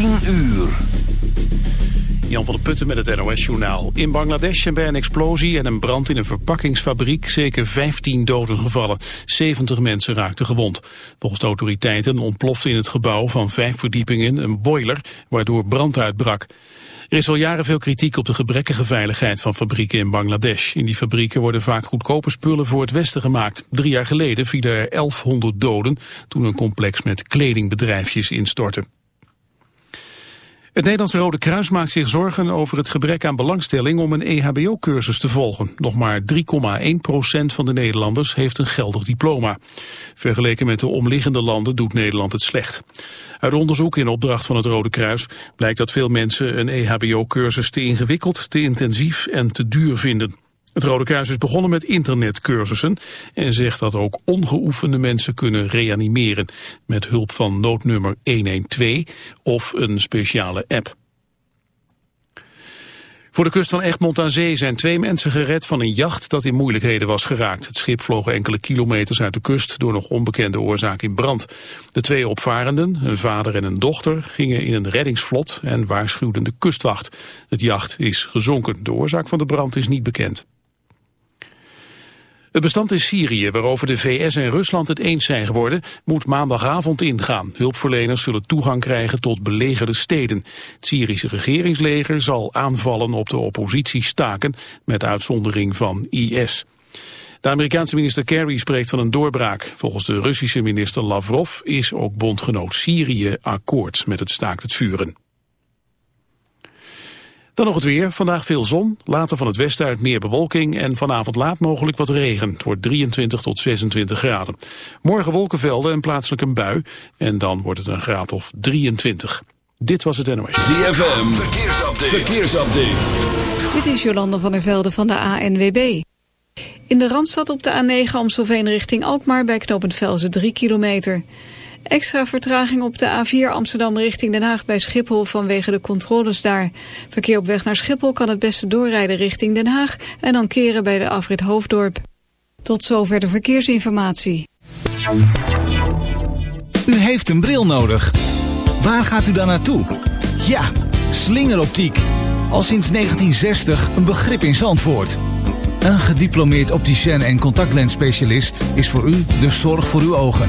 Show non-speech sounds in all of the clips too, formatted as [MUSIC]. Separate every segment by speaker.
Speaker 1: 10 uur.
Speaker 2: Jan van der Putten met het NOS-journaal. In Bangladesh zijn bij een explosie en een brand in een verpakkingsfabriek zeker 15 doden gevallen. 70 mensen raakten gewond. Volgens de autoriteiten ontplofte in het gebouw van vijf verdiepingen een boiler, waardoor brand uitbrak. Er is al jaren veel kritiek op de gebrekkige veiligheid van fabrieken in Bangladesh. In die fabrieken worden vaak goedkope spullen voor het Westen gemaakt. Drie jaar geleden vielen er 1100 doden toen een complex met kledingbedrijfjes instortte. Het Nederlandse Rode Kruis maakt zich zorgen over het gebrek aan belangstelling om een EHBO-cursus te volgen. Nog maar 3,1% van de Nederlanders heeft een geldig diploma. Vergeleken met de omliggende landen doet Nederland het slecht. Uit onderzoek in opdracht van het Rode Kruis blijkt dat veel mensen een EHBO-cursus te ingewikkeld, te intensief en te duur vinden. Het Rode Kruis is begonnen met internetcursussen en zegt dat ook ongeoefende mensen kunnen reanimeren met hulp van noodnummer 112 of een speciale app. Voor de kust van Egmond aan Zee zijn twee mensen gered van een jacht dat in moeilijkheden was geraakt. Het schip vloog enkele kilometers uit de kust door nog onbekende oorzaak in brand. De twee opvarenden, een vader en een dochter, gingen in een reddingsvlot en waarschuwden de kustwacht. Het jacht is gezonken. De oorzaak van de brand is niet bekend. Het bestand in Syrië, waarover de VS en Rusland het eens zijn geworden, moet maandagavond ingaan. Hulpverleners zullen toegang krijgen tot belegerde steden. Het Syrische regeringsleger zal aanvallen op de oppositiestaken, met uitzondering van IS. De Amerikaanse minister Kerry spreekt van een doorbraak. Volgens de Russische minister Lavrov is ook bondgenoot Syrië akkoord met het staakt het vuren. Dan nog het weer. Vandaag veel zon, later van het westen uit meer bewolking en vanavond laat mogelijk wat regen. Het wordt 23 tot 26 graden. Morgen wolkenvelden en plaatselijk een bui en dan wordt het een graad of 23. Dit was het NOS.
Speaker 1: ZFM, verkeersupdate. verkeersupdate.
Speaker 3: Dit is Jolanda van der Velde van de ANWB. In de Randstad op de A9 Amstelveen richting Alkmaar bij knooppunt Velzen 3 kilometer. Extra vertraging op de A4 Amsterdam richting Den Haag bij Schiphol vanwege de controles daar. Verkeer op weg naar Schiphol kan het beste doorrijden richting Den Haag en dan keren bij de afrit Hoofddorp. Tot zover de verkeersinformatie.
Speaker 4: U heeft een bril nodig. Waar gaat u dan naartoe? Ja, slingeroptiek. Al sinds 1960 een begrip in Zandvoort. Een gediplomeerd opticien en contactlensspecialist is voor u de zorg voor uw ogen.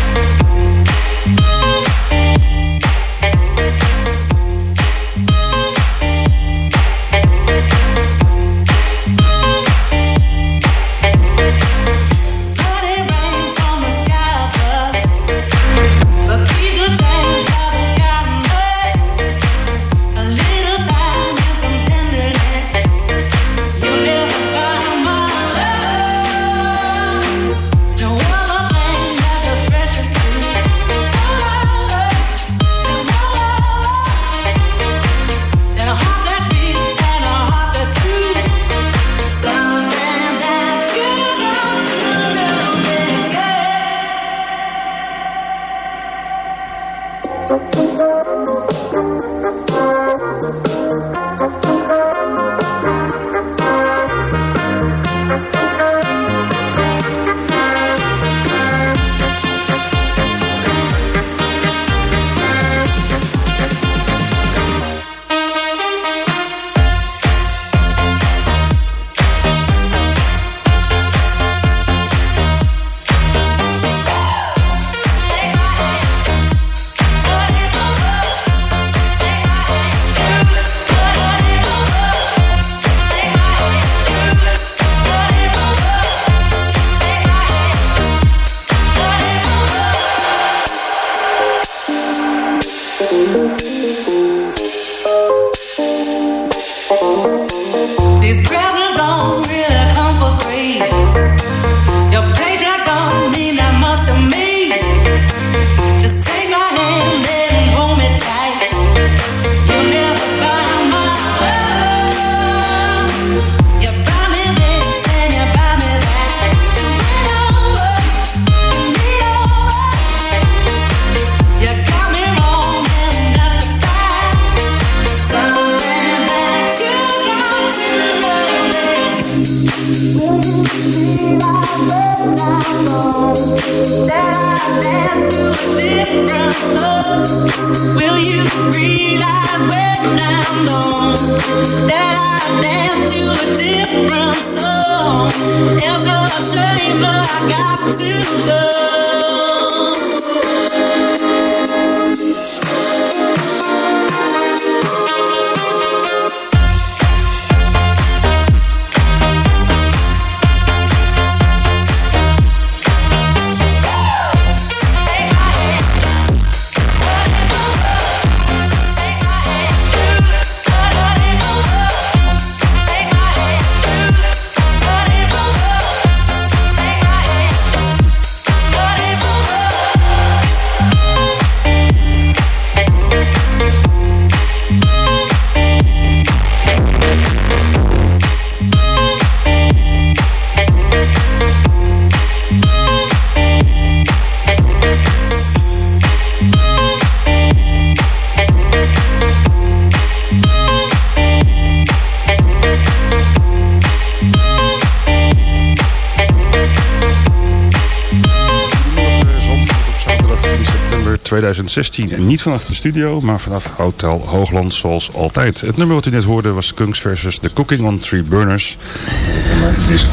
Speaker 5: 2016. En niet vanaf de studio, maar vanaf Hotel Hoogland zoals altijd. Het nummer wat u net hoorde was Kunks versus The Cooking on Three Burners.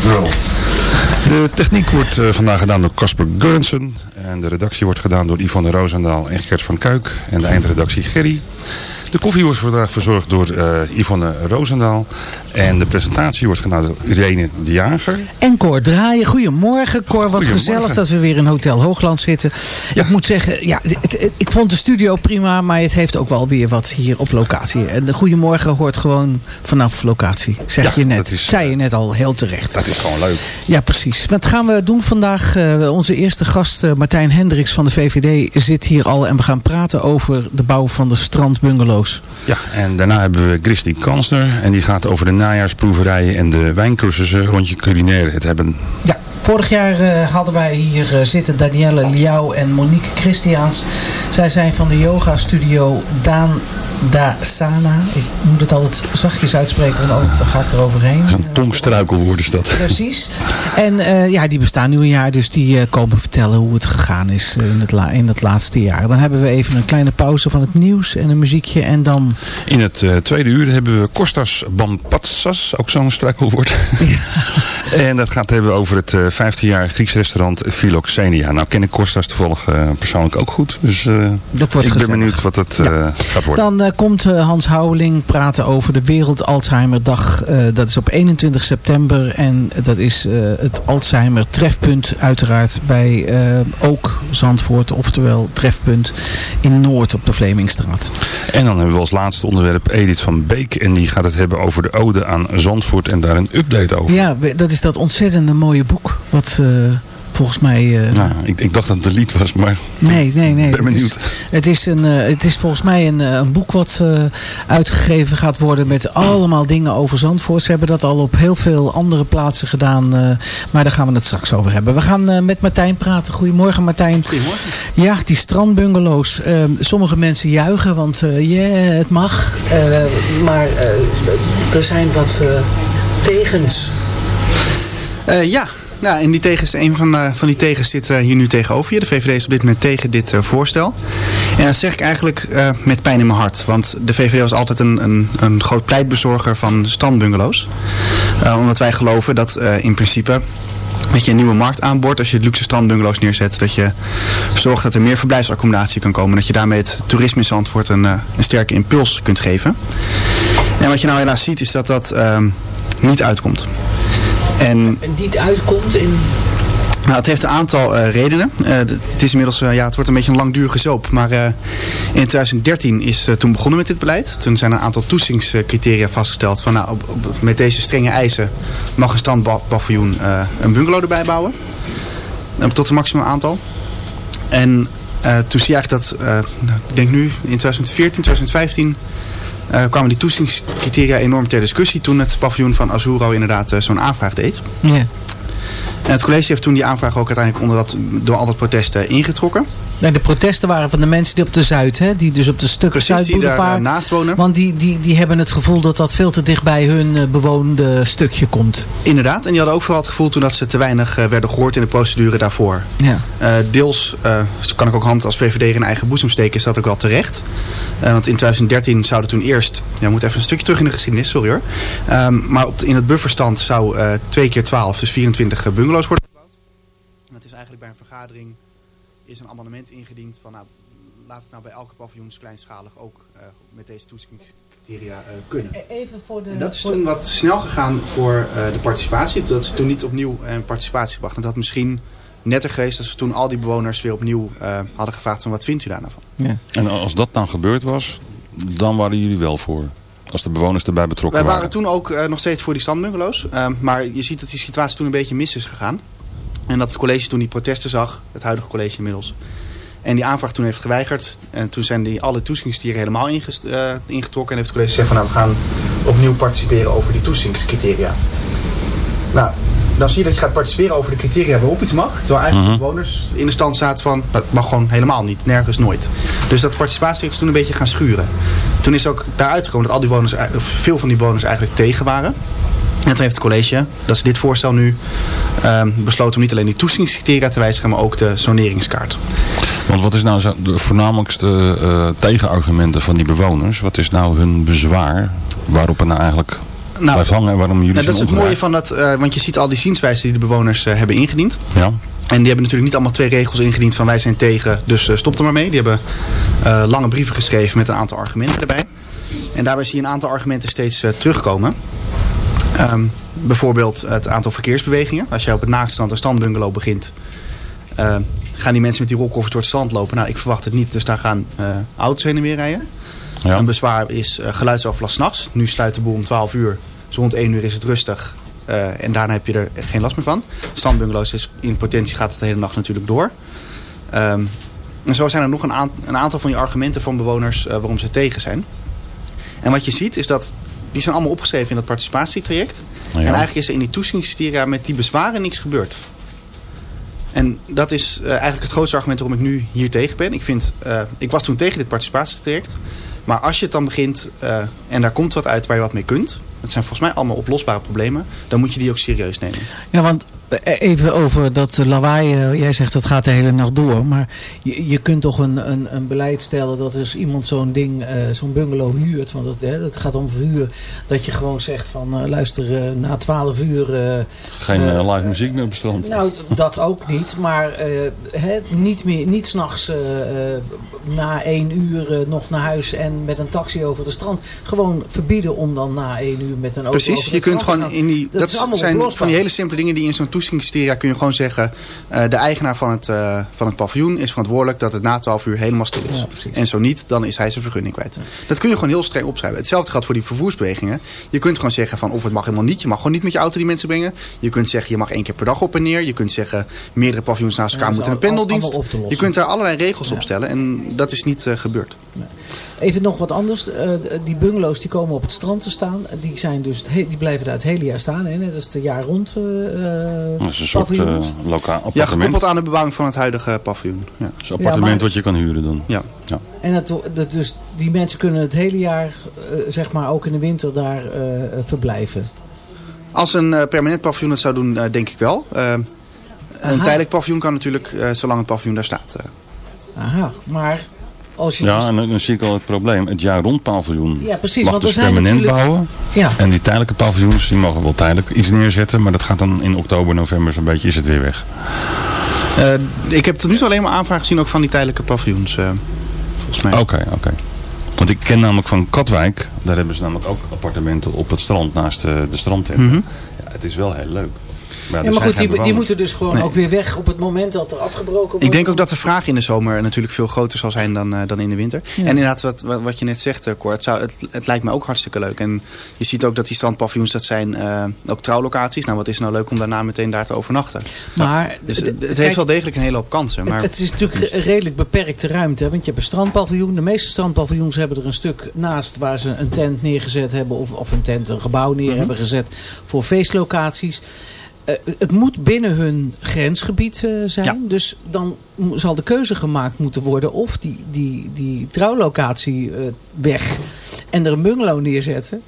Speaker 5: Girl. De techniek wordt eh, vandaag gedaan door Casper Gurnsen. En de redactie wordt gedaan door Yvonne Roosendaal en Gert van Kuik. En de eindredactie Gerry. De koffie wordt vandaag verzorgd door eh, Yvonne Roosendaal. En de presentatie wordt gedaan door Irene de Jager.
Speaker 6: En Cor Draaien. Goedemorgen Cor, wat
Speaker 5: Goedemorgen.
Speaker 6: gezellig dat we weer in Hotel Hoogland zitten. Ik moet zeggen, ja, het- het- ik vond de studio prima, maar het heeft ook wel weer wat hier op locatie. En de Goedemorgen hoort gewoon vanaf locatie, zeg
Speaker 5: Ja,
Speaker 6: je net.
Speaker 5: dat is,
Speaker 6: Zei je net al heel terecht.
Speaker 5: Dat is gewoon leuk.
Speaker 6: Ja, precies. Wat gaan we doen vandaag? Eh, onze eerste gast, eh, Martijn Hendricks van de VVD, zit hier al. En we gaan praten over de bouw van de strandbungalows.
Speaker 5: Ja, en daarna hebben we Christy Kansner. En die gaat over de najaarsproeverijen en de wijncursussen rond je culinair het hebben.
Speaker 6: Ja, vorig jaar eh, hadden wij hier eh, zitten Danielle Liao en Monique Christiaans. Zij zijn van de yoga studio Daan Dasana. Ik moet het altijd zachtjes uitspreken, want anders ga ik er overheen.
Speaker 5: Zo'n tongstruikelwoord is dat.
Speaker 6: Precies. En eh, ja, die bestaan nu een jaar, dus die komen vertellen hoe het gegaan is in het, la in het laatste jaar. Dan hebben we even een kleine pauze van het nieuws en een muziekje en dan...
Speaker 5: In het tweede uur hebben we Kostas Bampatsas, ook zo'n struikelwoord. [LAUGHS] en dat gaat hebben over het eh 15-jarige Grieks restaurant Philoxenia. Nou ken ik Kostas toevallig eh, persoonlijk ook goed. Dus eh,
Speaker 6: Dat wordt
Speaker 5: ik ben benieuwd wat het eh, gaat worden.
Speaker 6: Dan eh, komt eh, Hans Houweling praten over de Wereld Alzheimer Dag. Eh, dat is op 21 september. En dat is eh, het Alzheimer trefpunt uiteraard bij eh, ook Zandvoort. Oftewel trefpunt in Noord op de Vlemingstraat.
Speaker 5: En dan hebben we als laatste onderwerp Edith van Beek. En die gaat het hebben over de ode aan Zandvoort en daar een update over.
Speaker 6: Ja, dat is dat ontzettende mooie boek. Wat eh, volgens mij... eh,
Speaker 5: Nou, ik, ik dacht dat het een lied was, maar
Speaker 6: Nee, nee, nee.
Speaker 5: ben
Speaker 6: Het is-
Speaker 5: benieuwd.
Speaker 6: Het is, een, eh, het is volgens mij een, een boek wat eh, uitgegeven gaat worden met allemaal dingen over Zandvoort. Ze hebben dat al op heel veel andere plaatsen gedaan. eh, maar daar gaan we het straks over hebben. We gaan eh, met Martijn praten. Goedemorgen Martijn. Goedemorgen. Ja, die strandbungalows. Eh, sommige mensen juichen, want eh yeah, het mag. Eh, maar eh, er zijn wat eh, tegens.
Speaker 7: Eh, ja, en die tegens, een van, eh, van die tegens zit eh, hier nu tegenover je. De VVD is op dit moment tegen dit voorstel. En dat zeg ik eigenlijk met pijn in mijn hart. Want de VVD was altijd een, een, een groot pleitbezorger van standbungalows. Omdat wij geloven dat in principe dat je een nieuwe markt aanboort als je luxe standbungalows neerzet. Dat je zorgt dat er meer verblijfsaccommodatie kan komen. Dat je daarmee het toerisme in Zandvoort een, een sterke impuls kunt geven. En wat je nou helaas ziet is dat dat ehm, niet uitkomt. En
Speaker 6: En die het uitkomt in...
Speaker 7: Nou, het heeft een aantal eh, redenen. Eh, het is inmiddels, eh, ja, het wordt een beetje een langdurige zoop. Maar in 2013 is toen begonnen met dit beleid. Toen zijn een aantal toetsingscriteria vastgesteld. Van, nou, op, op- met deze strenge eisen mag een standpaviljoen een bungalow erbij bouwen. Tot een maximum aantal. En toen zie je eigenlijk dat, ik denk nu in 2014, 2015... eh, kwamen die toetsingscriteria enorm ter discussie toen het paviljoen van Azuro inderdaad eh, zo'n aanvraag deed.
Speaker 6: Ja.
Speaker 7: En het college heeft toen die aanvraag ook uiteindelijk onder dat, door al dat protest ingetrokken.
Speaker 6: De protesten waren van de mensen die op de Zuid, hè, die dus op de stuk
Speaker 7: Precies, die
Speaker 6: Zuidboulevard.
Speaker 7: eh, naast wonen.
Speaker 6: Want die, die, die hebben het gevoel dat dat veel te dicht bij hun eh, bewoonde stukje komt.
Speaker 7: Inderdaad, en die hadden ook vooral het gevoel toen dat ze te weinig eh, werden gehoord in de procedure daarvoor.
Speaker 6: Ja.
Speaker 7: Deels uh, kan ik ook hand als VVD in eigen boezem steken, is dat ook wel terecht. Want in 2013 zouden toen eerst, ja, we moeten even een stukje terug in de geschiedenis, sorry hoor. Um, maar op de, in het bufferstand zou uh, 2 keer 12, dus 24 bungalows worden gebouwd. Het is eigenlijk bij een vergadering is een amendement ingediend van nou, laat het nou bij elke paviljoen kleinschalig ook uh, met deze toetsingscriteria uh, kunnen.
Speaker 6: Even voor de,
Speaker 7: en dat is
Speaker 6: voor...
Speaker 7: toen wat snel gegaan voor uh, de participatie. Dat is toen niet opnieuw een participatie gebracht. En dat had misschien netter geweest als we toen al die bewoners weer opnieuw uh, hadden gevraagd van wat vindt u daar nou van.
Speaker 5: Ja. En als dat dan gebeurd was, dan waren jullie wel voor? Als de bewoners erbij betrokken
Speaker 7: Wij
Speaker 5: waren?
Speaker 7: waren toen ook uh, nog steeds voor die standbungalows. Uh, maar je ziet dat die situatie toen een beetje mis is gegaan. En dat het college toen die protesten zag, het huidige college inmiddels. En die aanvraag toen heeft geweigerd. En toen zijn die alle toetsingsdieren helemaal ingest, uh, ingetrokken. En heeft het college gezegd van nou we gaan opnieuw participeren over die toetsingscriteria. Nou, dan zie je dat je gaat participeren over de criteria waarop iets mag. Terwijl eigenlijk uh -huh. bewoners in de stand zaten van dat mag gewoon helemaal niet, nergens nooit. Dus dat participatierecht is toen een beetje gaan schuren. Toen is ook daaruit gekomen dat al die bewoners, veel van die bewoners eigenlijk tegen waren. En toen heeft het college, dat is dit voorstel nu, uh, besloten om niet alleen die toetsingscriteria te wijzigen, maar ook de soneringskaart.
Speaker 5: Want wat is nou zo de voornamelijkste uh, tegenargumenten van die bewoners? Wat is nou hun bezwaar waarop het nou eigenlijk nou, blijft hangen en waarom jullie
Speaker 7: nou, Dat is het mooie van dat, uh, want je ziet al die zienswijzen die de bewoners uh, hebben ingediend.
Speaker 5: Ja.
Speaker 7: En die hebben natuurlijk niet allemaal twee regels ingediend van wij zijn tegen, dus stop er maar mee. Die hebben lange brieven geschreven met een aantal argumenten erbij. En daarbij zie je een aantal argumenten steeds terugkomen. Um, bijvoorbeeld het aantal verkeersbewegingen. Als jij op het naakstrand een standbungalow begint, uh, gaan die mensen met die rolkoffers door het strand lopen. Nou, ik verwacht het niet, dus daar gaan uh, auto's heen en weer rijden. Ja. Een bezwaar is uh, geluidsoverlast s'nachts. Nu sluit de boel om 12 uur, dus rond 1 uur is het rustig. Uh, en daarna heb je er geen last meer van. Standbungalows is in potentie gaat het de hele nacht natuurlijk door. Um, en zo zijn er nog een, een, aantal van die argumenten van bewoners uh, waarom ze tegen zijn. En wat je ziet is dat die zijn allemaal opgeschreven in dat participatietraject. Ja. En eigenlijk is er in die toetsingscriteria met die bezwaren niks gebeurd. En dat is uh, eigenlijk het grootste argument waarom ik nu hier tegen ben. Ik, vind, uh, ik was toen tegen dit participatietraject. Maar als je het dan begint uh, en daar komt wat uit waar je wat mee kunt. Dat zijn volgens mij allemaal oplosbare problemen. Dan moet je die ook serieus nemen.
Speaker 6: Ja, want even over dat lawaai. Jij zegt dat gaat de hele nacht door. Maar je, je kunt toch een, een, een beleid stellen dat als iemand zo'n ding, uh, zo'n bungalow huurt. Want het, hè, het gaat om verhuur. Dat je gewoon zegt van uh, luister uh, na 12 uur.
Speaker 5: Geen live muziek meer op het strand.
Speaker 6: Nou, dat ook niet. Maar hè, niet, meer, niet s'nachts na 1 uur nog naar huis en met een taxi over de strand. Gewoon verbieden om dan na 1 uur met een auto
Speaker 7: Precies, je kunt gewoon in die. Dat, dat zijn van die hele simpele dingen die in zo'n kun je gewoon zeggen... Uh, de eigenaar van het, uh, van het paviljoen is verantwoordelijk dat het na 12 uur helemaal stil is. Ja, en zo niet, dan is hij zijn vergunning kwijt. Ja. Dat kun je gewoon heel streng opschrijven. Hetzelfde geldt voor die vervoersbewegingen. Je kunt gewoon zeggen van of het mag helemaal niet. Je mag gewoon niet met je auto die mensen brengen. Je kunt zeggen je mag één keer per dag op en neer. Je kunt zeggen meerdere paviljoens naast elkaar ja, moeten een pendeldienst. Je kunt daar allerlei regels op stellen en dat is niet uh, gebeurd.
Speaker 6: Nee. Even nog wat anders. Uh, die bungalows die komen op het strand te staan. Die, zijn dus die blijven daar het hele jaar staan. Hè? Net als de jaar rond uh,
Speaker 5: Dat is een soort uh, lokaal appartement.
Speaker 7: Ja, gekoppeld aan de bebouwing van het huidige paviljoen. Ja.
Speaker 5: Dat is een appartement ja, maar, wat je kan huren dan.
Speaker 7: Ja.
Speaker 5: ja.
Speaker 6: En het, dat, dus die mensen kunnen het hele jaar, zeg maar ook in de winter daar verblijven.
Speaker 7: Als een permanent paviljoen dat zou doen, denk ik wel. een Aha. tijdelijk paviljoen kan natuurlijk, zolang het paviljoen daar staat.
Speaker 6: Aha, maar als je
Speaker 5: ja,
Speaker 6: dus...
Speaker 5: en dan, dan zie ik al het probleem. Het jaar rond paviljoen
Speaker 6: ja, precies,
Speaker 5: mag
Speaker 6: want
Speaker 5: dus
Speaker 6: er zijn
Speaker 5: permanent
Speaker 6: natuurlijk...
Speaker 5: bouwen.
Speaker 6: Ja.
Speaker 5: En die tijdelijke paviljoens, die mogen wel tijdelijk iets neerzetten. Maar dat gaat dan in oktober, november zo'n beetje, is het weer weg.
Speaker 7: Uh, ik heb tot nu toe alleen maar aanvragen gezien ook van die tijdelijke paviljoens. Uh, volgens mij.
Speaker 5: Oké, okay, oké. Okay. Want ik ken namelijk van Katwijk, daar hebben ze namelijk ook appartementen op het strand naast de, de strandtent. Mm -hmm. ja, het is wel heel leuk. Er
Speaker 6: Ja, maar goed, die, moeten dus gewoon
Speaker 7: Nee.
Speaker 6: ook weer weg op het moment dat er afgebroken wordt.
Speaker 7: Ik denk ook dat de vraag in de zomer natuurlijk veel groter zal zijn dan, eh, dan in de winter.
Speaker 6: Ja.
Speaker 7: En inderdaad, wat, wat, wat je net zegt, eh, Cor, het, zou, het, het lijkt me ook hartstikke leuk. En je ziet ook dat die strandpaviljoens, dat zijn eh, ook trouwlocaties. Nou, wat is nou leuk om daarna meteen daar te overnachten?
Speaker 6: Maar
Speaker 7: Dus
Speaker 6: het-
Speaker 7: het, het
Speaker 6: kijk,
Speaker 7: heeft wel degelijk een hele hoop kansen. Maar
Speaker 6: Het, het is natuurlijk re- redelijk beperkte ruimte. hè, Want je hebt een strandpaviljoen. De meeste strandpaviljoens hebben er een stuk naast waar ze een tent neergezet hebben. Of, of een tent, een gebouw neer
Speaker 7: Mhm.
Speaker 6: hebben gezet voor feestlocaties. Eh, het moet binnen hun grensgebied eh, zijn.
Speaker 7: Ja.
Speaker 6: Dus dan zal de keuze gemaakt moeten worden of die, die, die trouwlocatie eh, weg en er een bungalow neerzetten.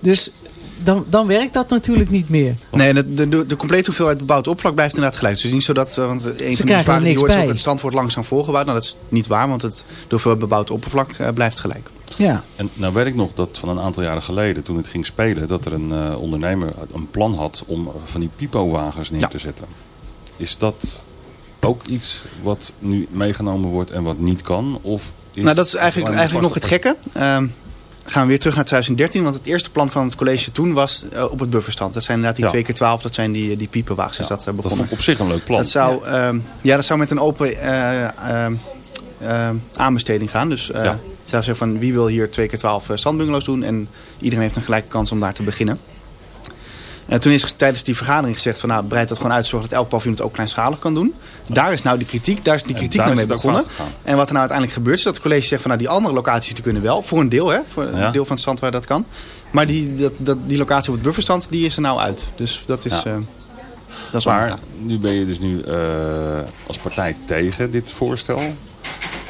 Speaker 6: Dus dan, dan werkt dat natuurlijk niet meer.
Speaker 7: Nee, de, de, de, complete hoeveelheid bebouwd oppervlak blijft inderdaad gelijk. Dus niet zo dat, want een van de die hoort is ook het stand wordt langzaam voorgebouwd. Nou, dat is niet waar, want het, de hoeveelheid bebouwd oppervlak blijft gelijk.
Speaker 6: Ja.
Speaker 5: En nou weet ik nog dat van een aantal jaren geleden, toen het ging spelen, dat er een eh, ondernemer een plan had om van die pipo-wagens neer
Speaker 7: Ja.
Speaker 5: te zetten. Is dat ook iets wat nu meegenomen wordt en wat niet kan? Of is
Speaker 7: nou, dat is eigenlijk, eigenlijk nog het gekke. Ehm, gaan we weer terug naar 2013. Want het eerste plan van het college toen was eh, op het bufferstand. Dat zijn inderdaad die
Speaker 5: Ja.
Speaker 7: 2 keer 12 dat zijn die, die piepenwagens. dat eh,
Speaker 5: Dat
Speaker 7: begonnen.
Speaker 5: vond ik op zich een leuk plan.
Speaker 7: Dat zou, ja. ja, dat zou met een open eh, ehm, ehm, aanbesteding gaan. Dus eh
Speaker 5: Ja.
Speaker 7: Zou zeggen van wie wil hier 2 keer 12 uh, zandbungalows doen. En iedereen heeft een gelijke kans om daar te beginnen. En toen is tijdens die vergadering gezegd van nou breid dat gewoon uit. Zorg dat elk paviljoen het ook kleinschalig kan doen. Daar is nou die kritiek, daar is die kritiek
Speaker 5: daar
Speaker 7: nou mee begonnen. En wat er nou uiteindelijk gebeurt is dat het college zegt van nou die andere locaties die kunnen wel. Voor een deel hè, voor
Speaker 5: Ja.
Speaker 7: een deel van het strand waar dat kan. Maar die, dat, dat, die locatie op het bufferstand die is er nou uit. Dus dat is,
Speaker 5: Ja.
Speaker 7: eh, dat is
Speaker 5: Maar
Speaker 7: ja.
Speaker 5: nu ben je dus nu eh, als partij tegen dit voorstel.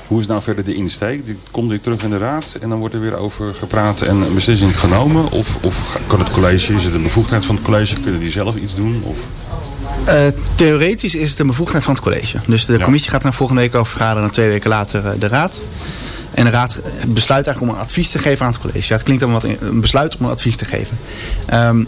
Speaker 5: Hoe is nou verder de insteek? Dit komt weer terug in de raad en dan wordt er weer over gepraat en een beslissing genomen? Of, of kan het college, is het een bevoegdheid van het college? Kunnen die zelf iets doen? Of...
Speaker 7: Eh, theoretisch is het een bevoegdheid van het college. Dus de
Speaker 5: Ja.
Speaker 7: commissie gaat er nou volgende week over vergaderen en twee weken later eh, de raad. En de raad besluit eigenlijk om een advies te geven aan het college. Ja, het klinkt dan wat een besluit om een advies te geven. Ehm,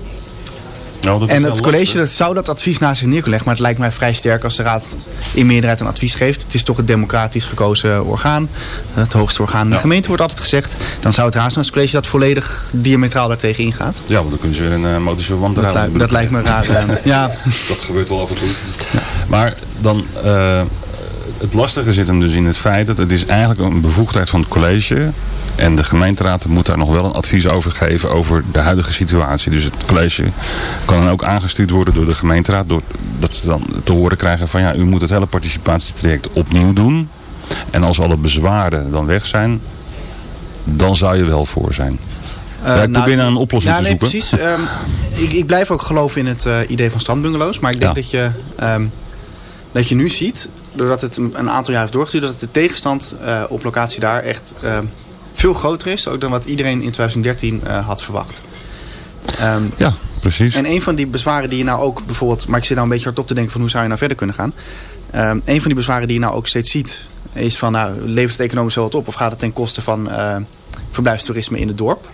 Speaker 5: Nou, dat
Speaker 7: en het college dat zou dat advies naast zich neer kunnen leggen. Maar het lijkt mij vrij sterk als de raad in meerderheid een advies geeft. Het is toch het democratisch gekozen orgaan. Het hoogste orgaan in de
Speaker 5: Ja.
Speaker 7: gemeente wordt altijd gezegd. Dan zou het raadscollege dat volledig diametraal daartegen ingaat.
Speaker 5: Ja, want dan kunnen ze weer een uh, motische
Speaker 7: Dat,
Speaker 5: wantrouwen
Speaker 7: lijkt- dat lijkt me raar. eh, [LAUGHS] ja,
Speaker 5: Dat gebeurt wel af en toe. Maar dan, eh, het lastige zit hem dus in het feit dat het is eigenlijk een bevoegdheid van het college. En de gemeenteraad moet daar nog wel een advies over geven over de huidige situatie. Dus het college kan dan ook aangestuurd worden door de gemeenteraad. Door, dat ze dan te horen krijgen van ja, u moet het hele participatietraject opnieuw doen. En als alle bezwaren dan weg zijn, dan zou je wel voor zijn. Ja, ik
Speaker 7: nou,
Speaker 5: probeer naar een oplossing
Speaker 7: ja,
Speaker 5: te
Speaker 7: nee,
Speaker 5: zoeken.
Speaker 7: precies. Ehm, ik, ik blijf ook geloven in het eh, idee van strandbungalows. Maar ik denk
Speaker 5: Ja.
Speaker 7: dat, je, ehm, dat je nu ziet, doordat het een, aantal jaar heeft doorgestuurd... dat de tegenstand eh, op locatie daar echt ehm, veel groter is... ook dan wat iedereen in 2013 eh, had verwacht. Ehm,
Speaker 5: Ja, precies.
Speaker 7: en een van die bezwaren die je nou ook bijvoorbeeld... maar ik zit nou een beetje hard op te denken van hoe zou je nou verder kunnen gaan... Ehm, een van die bezwaren die je nou ook steeds ziet... is van, nou, levert het economisch wel wat op... of gaat het ten koste van eh, verblijfstoerisme in het dorp?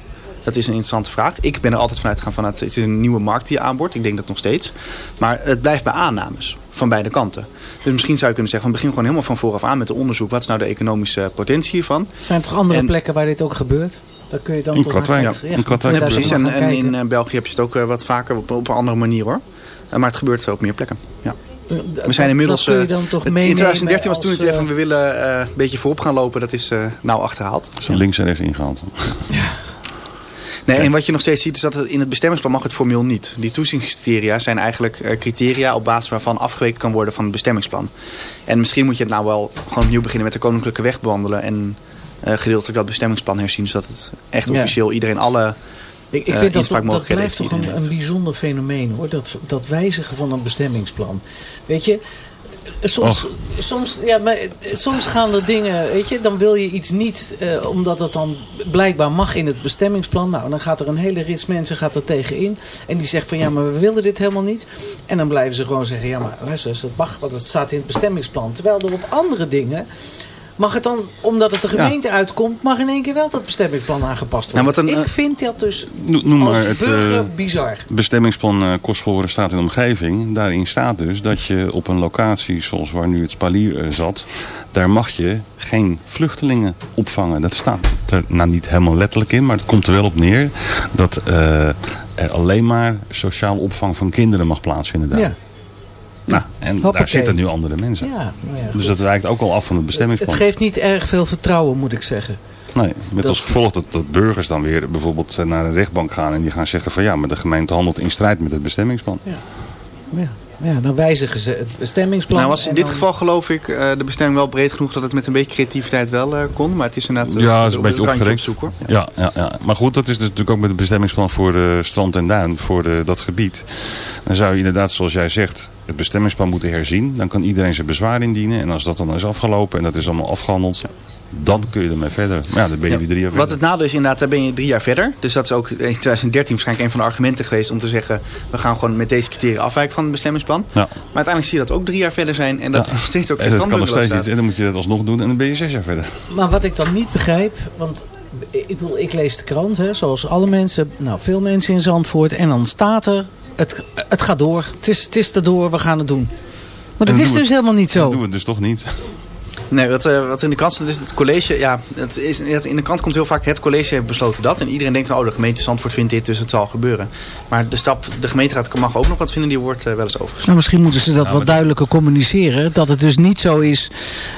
Speaker 7: Dat is een interessante vraag. Ik ben er altijd vanuit gegaan van het is een nieuwe markt die je aanboort. Ik denk dat nog steeds. Maar het blijft bij aannames van beide kanten. Dus misschien zou je kunnen zeggen, van begin gewoon helemaal van vooraf aan met een onderzoek. Wat is nou de economische potentie hiervan?
Speaker 6: Zijn er toch andere
Speaker 7: En-
Speaker 6: plekken waar dit ook gebeurt? Daar kun je dan
Speaker 5: In
Speaker 6: toch naar
Speaker 5: Katwijk.
Speaker 6: kijken.
Speaker 5: In
Speaker 6: Ja,
Speaker 5: Katwijk
Speaker 7: Ja, precies. En, in eh, België heb je het ook eh, wat vaker op, op een andere manier hoor. Eh, maar het gebeurt op meer plekken. Ja. We zijn inmiddels...
Speaker 6: Dat kun je
Speaker 7: eh,
Speaker 6: dan toch
Speaker 7: in
Speaker 6: meenemen
Speaker 7: 2013 was toen het idee van we willen eh, een beetje voorop gaan lopen. Dat is eh, nou achterhaald.
Speaker 5: Zo links en rechts ingehaald.
Speaker 7: Nee, en wat je nog steeds ziet is dat het in het bestemmingsplan mag het formeel niet. Die toetsingscriteria zijn eigenlijk eh, criteria op basis waarvan afgeweken kan worden van het bestemmingsplan. En misschien moet je het nou wel gewoon opnieuw beginnen met de koninklijke weg bewandelen en eh, gedeeltelijk dat bestemmingsplan herzien. Zodat het echt
Speaker 6: Ja.
Speaker 7: officieel iedereen alle...
Speaker 6: Ik, ik
Speaker 7: eh,
Speaker 6: vind dat, dat blijft toch een, een bijzonder fenomeen hoor. Dat, dat wijzigen van een bestemmingsplan. Weet je, soms, soms, ja, maar, eh, soms gaan er dingen, weet je, dan wil je iets niet, eh, omdat het dan blijkbaar mag in het bestemmingsplan. Nou, dan gaat er een hele rits mensen gaat er tegenin. En die zegt van ja, maar we willen dit helemaal niet. En dan blijven ze gewoon zeggen, ja maar luister dat mag, want het staat in het bestemmingsplan. Terwijl er op andere dingen Mag het dan, omdat het de gemeente uitkomt, mag in één keer wel dat bestemmingsplan aangepast worden?
Speaker 7: Nou, een,
Speaker 6: ik vind dat dus
Speaker 5: No- Noem
Speaker 6: als
Speaker 5: maar het
Speaker 6: burger
Speaker 5: eh,
Speaker 6: bizar.
Speaker 5: bestemmingsplan eh kostverloren staat in de omgeving. Daarin staat dus dat je op een locatie zoals waar nu het spalier eh, zat... daar mag je geen vluchtelingen opvangen. Dat staat er nou niet helemaal letterlijk in, maar het komt er wel op neer... dat eh, er alleen maar sociaal opvang van kinderen mag plaatsvinden daar.
Speaker 6: Ja.
Speaker 5: Nou, en daar zitten nu andere mensen.
Speaker 6: Ja, nou ja,
Speaker 5: dus dat wijkt ook al af van het
Speaker 6: het,
Speaker 5: bestemmingsplan.
Speaker 6: het geeft niet erg veel vertrouwen, moet ik zeggen.
Speaker 5: Nee, met
Speaker 6: Dat-
Speaker 5: als gevolg dat, dat burgers dan weer bijvoorbeeld eh, naar een rechtbank gaan... en die gaan zeggen van ja, maar de gemeente handelt in strijd met het bestemmingsplan.
Speaker 6: Ja, ja dan wijzigen ze het bestemmingsplan.
Speaker 7: nou was in dit
Speaker 6: dan-
Speaker 7: geval geloof ik eh, de bestemming wel breed genoeg dat het met een beetje creativiteit wel eh, kon. Maar het is inderdaad eh,
Speaker 5: Ja, dat is een
Speaker 7: op het
Speaker 5: beetje opgerekt.
Speaker 7: op zoek hoor.
Speaker 5: Ja, ja, ja. Maar goed, dat is dus natuurlijk ook met het bestemmingsplan voor eh, strand en duin, voor eh, dat gebied. Dan zou je inderdaad, zoals jij zegt, het bestemmingsplan moeten herzien. Dan kan iedereen zijn bezwaar indienen. En als dat dan is afgelopen en dat is allemaal afgehandeld, dan kun je ermee verder. Maar ja, dan ben je
Speaker 7: Ja,
Speaker 5: weer drie jaar
Speaker 7: Wat
Speaker 5: verder.
Speaker 7: het nadeel is inderdaad, daar ben je drie jaar verder. Dus dat is ook in 2013 waarschijnlijk een van de argumenten geweest om te zeggen... we gaan gewoon met deze criteria afwijken van het bestemmingsplan.
Speaker 5: Ja.
Speaker 7: Maar uiteindelijk zie je dat ook drie jaar verder zijn en dat
Speaker 5: Ja.
Speaker 7: nog steeds ook
Speaker 5: En dat kan nog steeds niet. En dan moet je dat alsnog doen en dan ben je zes jaar verder. [LAUGHS]
Speaker 6: Maar wat ik dan niet begrijp, want ik, bedoel, ik lees de krant, hè, zoals alle mensen, nou veel mensen in Zandvoort. En dan staat er, het, het gaat door. Het is, het is erdoor, we gaan het doen. Maar dat is dus
Speaker 5: het.
Speaker 6: helemaal niet
Speaker 5: Dat
Speaker 6: zo.
Speaker 5: doen we dus toch niet.
Speaker 7: Nee, wat, eh, wat in de krant staat is het college. Ja, het is, in de krant komt heel vaak het college heeft besloten dat. En iedereen denkt, oh de gemeente Zandvoort vindt dit, dus het zal gebeuren. Maar de stap, de gemeenteraad mag ook nog wat vinden, die wordt eh, wel eens overgezet.
Speaker 6: Nou, misschien moeten ze dat wat duidelijker communiceren. Dat het dus niet zo is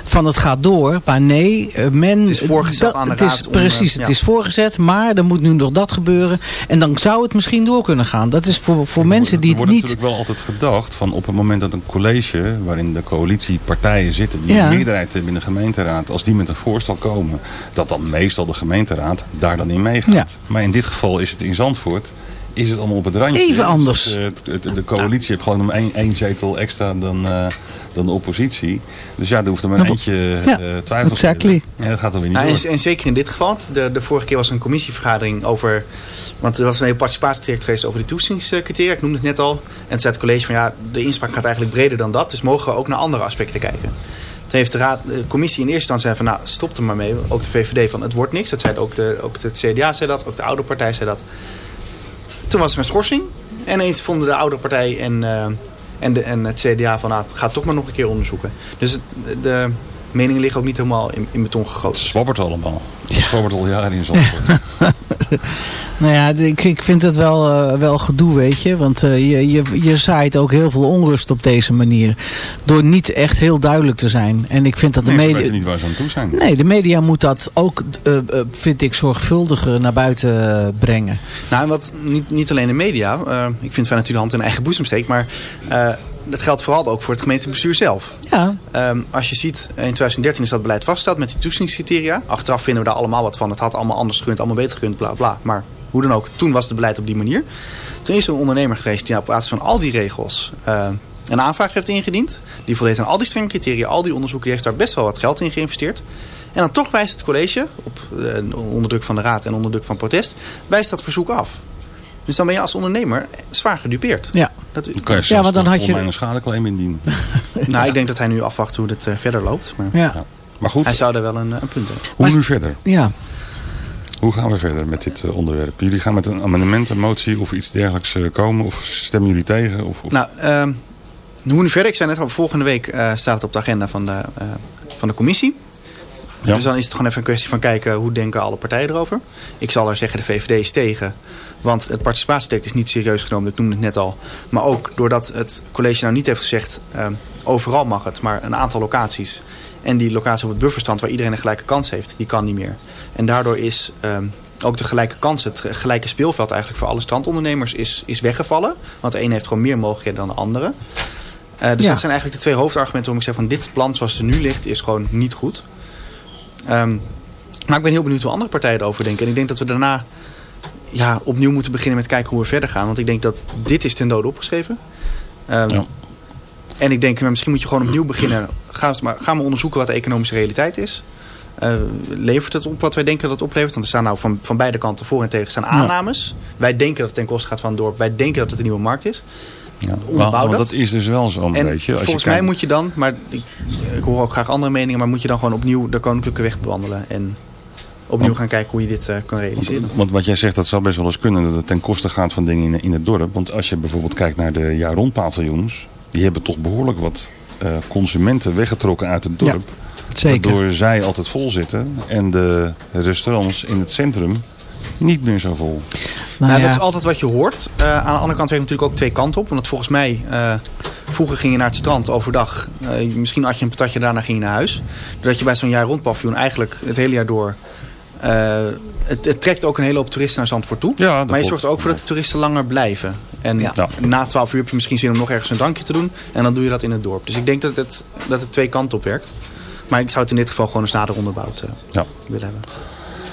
Speaker 6: van het gaat door. Maar nee, eh, men...
Speaker 7: Het is voorgezet
Speaker 6: dat-
Speaker 7: aan de
Speaker 6: het is,
Speaker 7: raad om,
Speaker 6: Precies, het
Speaker 7: ja.
Speaker 6: is voorgezet. Maar er moet nu nog dat gebeuren. En dan zou het misschien door kunnen gaan. Dat is voor, voor mensen die
Speaker 5: er
Speaker 6: het
Speaker 5: wordt
Speaker 6: niet...
Speaker 5: natuurlijk wel altijd gedacht van op het moment dat een college, waarin de coalitiepartijen zitten, die
Speaker 6: Ja.
Speaker 5: meerderheid hebben in de gemeenteraad, als die met een voorstel komen, dat dan meestal de gemeenteraad daar dan in meegaat.
Speaker 6: Ja.
Speaker 5: Maar in dit geval is het in Zandvoort, is het allemaal op het randje.
Speaker 6: Even
Speaker 5: Dus
Speaker 6: anders.
Speaker 5: dat, het- het- de coalitie heeft gewoon om één, één zetel extra dan, eh, dan de oppositie. Dus ja, er hoeft er maar
Speaker 6: Nou,
Speaker 5: eentje
Speaker 6: ja,
Speaker 5: eh twijfel te
Speaker 6: exactly.
Speaker 5: Ja, dat gaat dan weer niet
Speaker 7: Nou,
Speaker 5: door.
Speaker 7: en, en zeker in dit geval. De, de vorige keer was er een commissievergadering over... Want er was een hele participatietraject geweest over die toetsingscriteria. Ik noemde het net al. En toen zei het college van ja, de inspraak gaat eigenlijk breder dan dat. Dus mogen we ook naar andere aspecten kijken. Heeft de, raad, de commissie in eerste instantie van nou, stop er maar mee. Ook de VVD van het wordt niks. Dat zei ook, de, ook het CDA zei dat. Ook de oude partij zei dat. Toen was er een schorsing. En ineens vonden de oude partij en, eh, en, de, en het CDA van nou, ga het toch maar nog een keer onderzoeken. Dus het, de meningen liggen ook niet helemaal in, in beton gegoten.
Speaker 5: Het zwabbert allemaal. Het zwabbert al jaren in [LAUGHS] Zandvoort.
Speaker 6: Nou ja, ik, ik vind het wel, eh, wel gedoe, weet je. Want eh, je, je, je zaait ook heel veel onrust op deze manier. Door niet echt heel duidelijk te zijn. En ik vind dat de media...
Speaker 5: weten niet waar ze aan toe zijn.
Speaker 6: Nee, de media moet dat ook, eh, eh, vind ik, zorgvuldiger naar buiten brengen.
Speaker 7: Nou, en wat niet, niet alleen de media. eh, ik vind wij natuurlijk hand in eigen boezem steekt. Maar eh, dat geldt vooral ook voor het gemeentebestuur zelf.
Speaker 6: Ja,
Speaker 7: Ehm, als je ziet, in 2013 is dat beleid vastgesteld met die toetsingscriteria. Achteraf vinden we daar allemaal wat van. Het had allemaal anders gekund, allemaal beter gekund, bla bla. Maar hoe dan ook, toen was het beleid op die manier. Toen is er een ondernemer geweest die op basis van al die regels eh, een aanvraag heeft ingediend. Die voldeed aan al die strenge criteria, al die onderzoeken. Die heeft daar best wel wat geld in geïnvesteerd. En dan toch wijst het college, op eh, onder druk van de raad en onder druk van protest, wijst dat verzoek af. Dus dan ben je als ondernemer zwaar gedupeerd.
Speaker 6: ja.
Speaker 7: Dat,
Speaker 5: Dan kan je
Speaker 6: Ja,
Speaker 5: zelfs
Speaker 6: want dan had je-
Speaker 5: een schadeclaim indienen. [LAUGHS]
Speaker 7: nou, ik denk dat hij nu afwacht hoe het eh, verder loopt. Maar
Speaker 6: Ja.
Speaker 5: Maar goed,
Speaker 7: hij zou daar wel een, eh, een punt hebben.
Speaker 5: hoe
Speaker 6: Maar-
Speaker 5: nu verder?
Speaker 6: ja.
Speaker 5: Hoe gaan we verder met dit eh, onderwerp? Jullie gaan met een amendement, een motie of iets dergelijks komen? Of stemmen jullie tegen? Of, of...
Speaker 7: Nou, ehm, hoe nu verder? Ik zei net al, volgende week eh, staat het op de agenda van de, eh, van de commissie.
Speaker 5: Ja.
Speaker 7: Dus dan is het gewoon even een kwestie van kijken hoe denken alle partijen erover. Ik zal er zeggen, de VVD is tegen. Want het participatietekt is niet serieus genomen, ik noemde het net al. Maar ook doordat het college nou niet heeft gezegd, ehm, overal mag het, maar een aantal locaties. En die locatie op het bufferstand waar iedereen een gelijke kans heeft, die kan niet meer. En daardoor is ehm, ook de gelijke kans, het gelijke speelveld eigenlijk voor alle strandondernemers is, is weggevallen. Want de een heeft gewoon meer mogelijkheden dan de andere. Eh, dus
Speaker 6: Ja.
Speaker 7: dat zijn eigenlijk de twee hoofdargumenten waarom ik zeg van dit plan zoals het er nu ligt is gewoon niet goed. Ehm, maar ik ben heel benieuwd hoe andere partijen erover denken. En ik denk dat we daarna ja, opnieuw moeten beginnen met kijken hoe we verder gaan. Want ik denk dat dit is ten dode opgeschreven. Ehm,
Speaker 5: Ja.
Speaker 7: En ik denk, maar misschien moet je gewoon opnieuw beginnen. Gaan we, maar, gaan we onderzoeken wat de economische realiteit is. Eh, levert het op wat wij denken dat het oplevert? Want er staan nou van, van beide kanten voor en tegen staan aannames. Wij denken dat het ten koste gaat van het dorp. Wij denken dat het een nieuwe markt is.
Speaker 5: Ja, want
Speaker 7: dat.
Speaker 5: dat is dus wel zo'n beetje. Als
Speaker 7: volgens
Speaker 5: je
Speaker 7: mij moet je dan, maar ik, ik hoor ook graag andere meningen, maar moet je dan gewoon opnieuw de koninklijke weg bewandelen en opnieuw gaan kijken hoe je dit eh, kan realiseren.
Speaker 5: Want, want wat jij zegt, dat zou best wel eens kunnen dat het ten koste gaat van dingen in, in het dorp. Want als je bijvoorbeeld kijkt naar de jaar rond paviljoens, die hebben toch behoorlijk wat eh, consumenten weggetrokken uit het dorp.
Speaker 6: zeker.
Speaker 5: Waardoor zij altijd vol zitten en de restaurants in het centrum niet meer zo vol.
Speaker 6: Nou
Speaker 7: Nou,
Speaker 6: ja.
Speaker 7: Dat is altijd wat je hoort. Eh, aan de andere kant werkt natuurlijk ook twee kanten op. Want volgens mij, eh, vroeger ging je naar het strand overdag. Eh, misschien had je een patatje, daarna ging je naar huis. Doordat je bij zo'n jaar rond paviljoen eigenlijk het hele jaar door... eh, het, het trekt ook een hele hoop toeristen naar Zandvoort toe.
Speaker 5: Ja,
Speaker 7: maar je
Speaker 5: klopt.
Speaker 7: zorgt er ook voor dat de toeristen langer blijven. En
Speaker 5: Ja.
Speaker 7: na 12 uur heb je misschien zin om nog ergens een drankje te doen. En dan doe je dat in het dorp. Dus ik denk dat het, dat het twee kanten op werkt. Maar ik zou het in dit geval gewoon eens nader onderbouwd eh,
Speaker 5: Ja.
Speaker 7: willen hebben.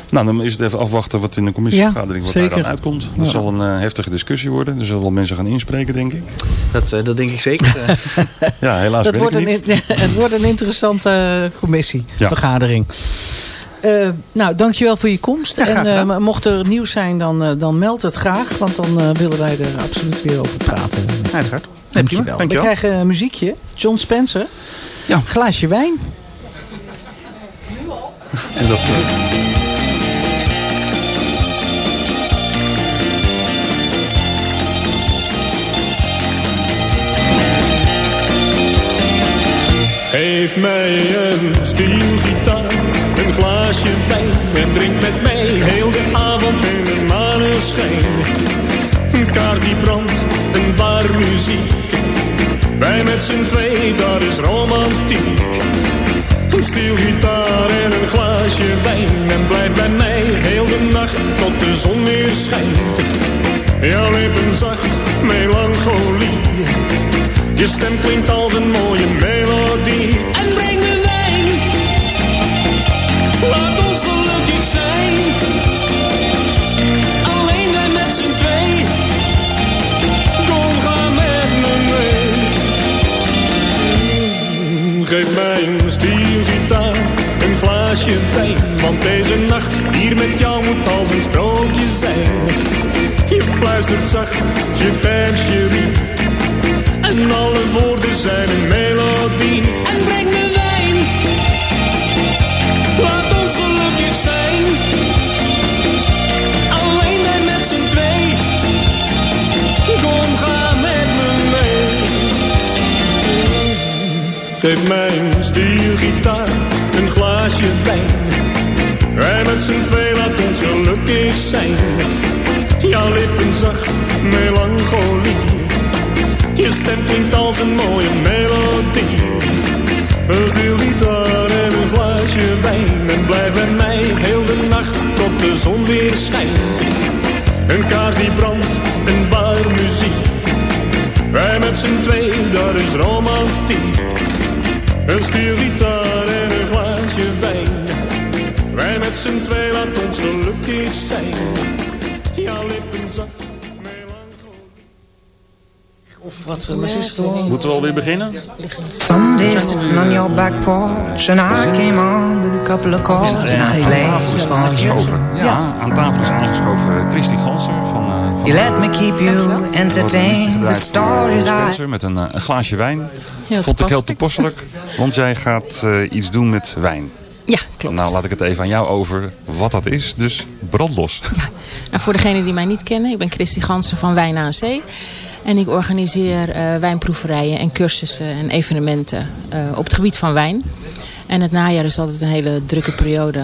Speaker 5: Nou, dan is het even afwachten wat in de commissievergadering wat
Speaker 6: Ja,
Speaker 5: daar dan uitkomt. Dat
Speaker 6: Ja.
Speaker 5: zal een eh, heftige discussie worden. Er zullen wel mensen gaan inspreken, denk ik.
Speaker 7: Dat, eh, dat denk ik zeker. [LAUGHS]
Speaker 5: Ja, helaas
Speaker 6: Dat
Speaker 5: ben
Speaker 6: wordt
Speaker 5: ik
Speaker 6: een,
Speaker 5: niet. [LAUGHS]
Speaker 6: het wordt een interessante eh, Eh, nou, dankjewel voor je komst.
Speaker 7: Ja,
Speaker 6: en eh, mocht er nieuws zijn, dan, eh, dan meld het graag. Want dan eh, willen wij er absoluut weer over praten.
Speaker 7: Uiteraard. Prima.
Speaker 6: Dankjewel. We
Speaker 7: Dankjewel.
Speaker 6: krijgen een muziekje. John Spencer.
Speaker 5: Ja.
Speaker 6: Glaasje wijn.
Speaker 5: En dat,
Speaker 8: Geef mij een stielgitaar, glaasje wijn en drink met mij heel de avond in de maneschijn. Een kaart die brandt, een bar muziek. Wij met z'n twee, dat is romantiek. Een stielgitaar en een glaasje wijn en blijf bij mij heel de nacht tot de zon weer schijnt. Jouw lippen zacht, melancholie. Je stem klinkt als een mooie melodie. En breng wijn. Want deze nacht hier met jou moet als een sprookje zijn. Je fluistert zacht, je t'aime chérie. En alle woorden zijn een melodie. En breng me wijn. Laat ons gelukkig zijn. Alleen wij met z'n twee. Kom, ga met me mee. Geef mij een stielgitaar, een Wij met z'n twee, laat ons gelukkig zijn. Jouw lippen zacht, melancholie. Je stem klinkt als een mooie melodie. Een stielgitaar en een glaasje wijn. En blijf bij mij heel de nacht tot de zon weer schijnt. Een kaart die brandt, een bar muziek. Wij met z'n twee, dat is romantiek. Een stielgitaar met z'n twee, laat ons gelukkig zijn. Jouw lippen zacht.
Speaker 6: Of wat uh, is gewoon.
Speaker 5: moeten we alweer beginnen?
Speaker 9: Sunday sitting on your back porch and I came on with a couple of chords and I played for you.
Speaker 5: Aangeschoven. Ja, aan tafel is aangeschoven Christy Ganser van, eh van
Speaker 9: You let me keep you entertained. The stories
Speaker 5: door
Speaker 9: I
Speaker 5: Spencer met een, eh, een glaasje wijn. Vond ik heel
Speaker 10: toepasselijk.
Speaker 5: want jij gaat eh, iets doen met wijn.
Speaker 10: Ja, klopt.
Speaker 5: Nou, laat ik het even aan jou over wat dat is. Dus brandlos.
Speaker 10: Nou, voor degenen die mij niet kennen, ik ben Christy Gansen van Wijn aan Zee. En ik organiseer eh, wijnproeverijen en cursussen en evenementen eh, op het gebied van wijn. En het najaar is altijd een hele drukke periode.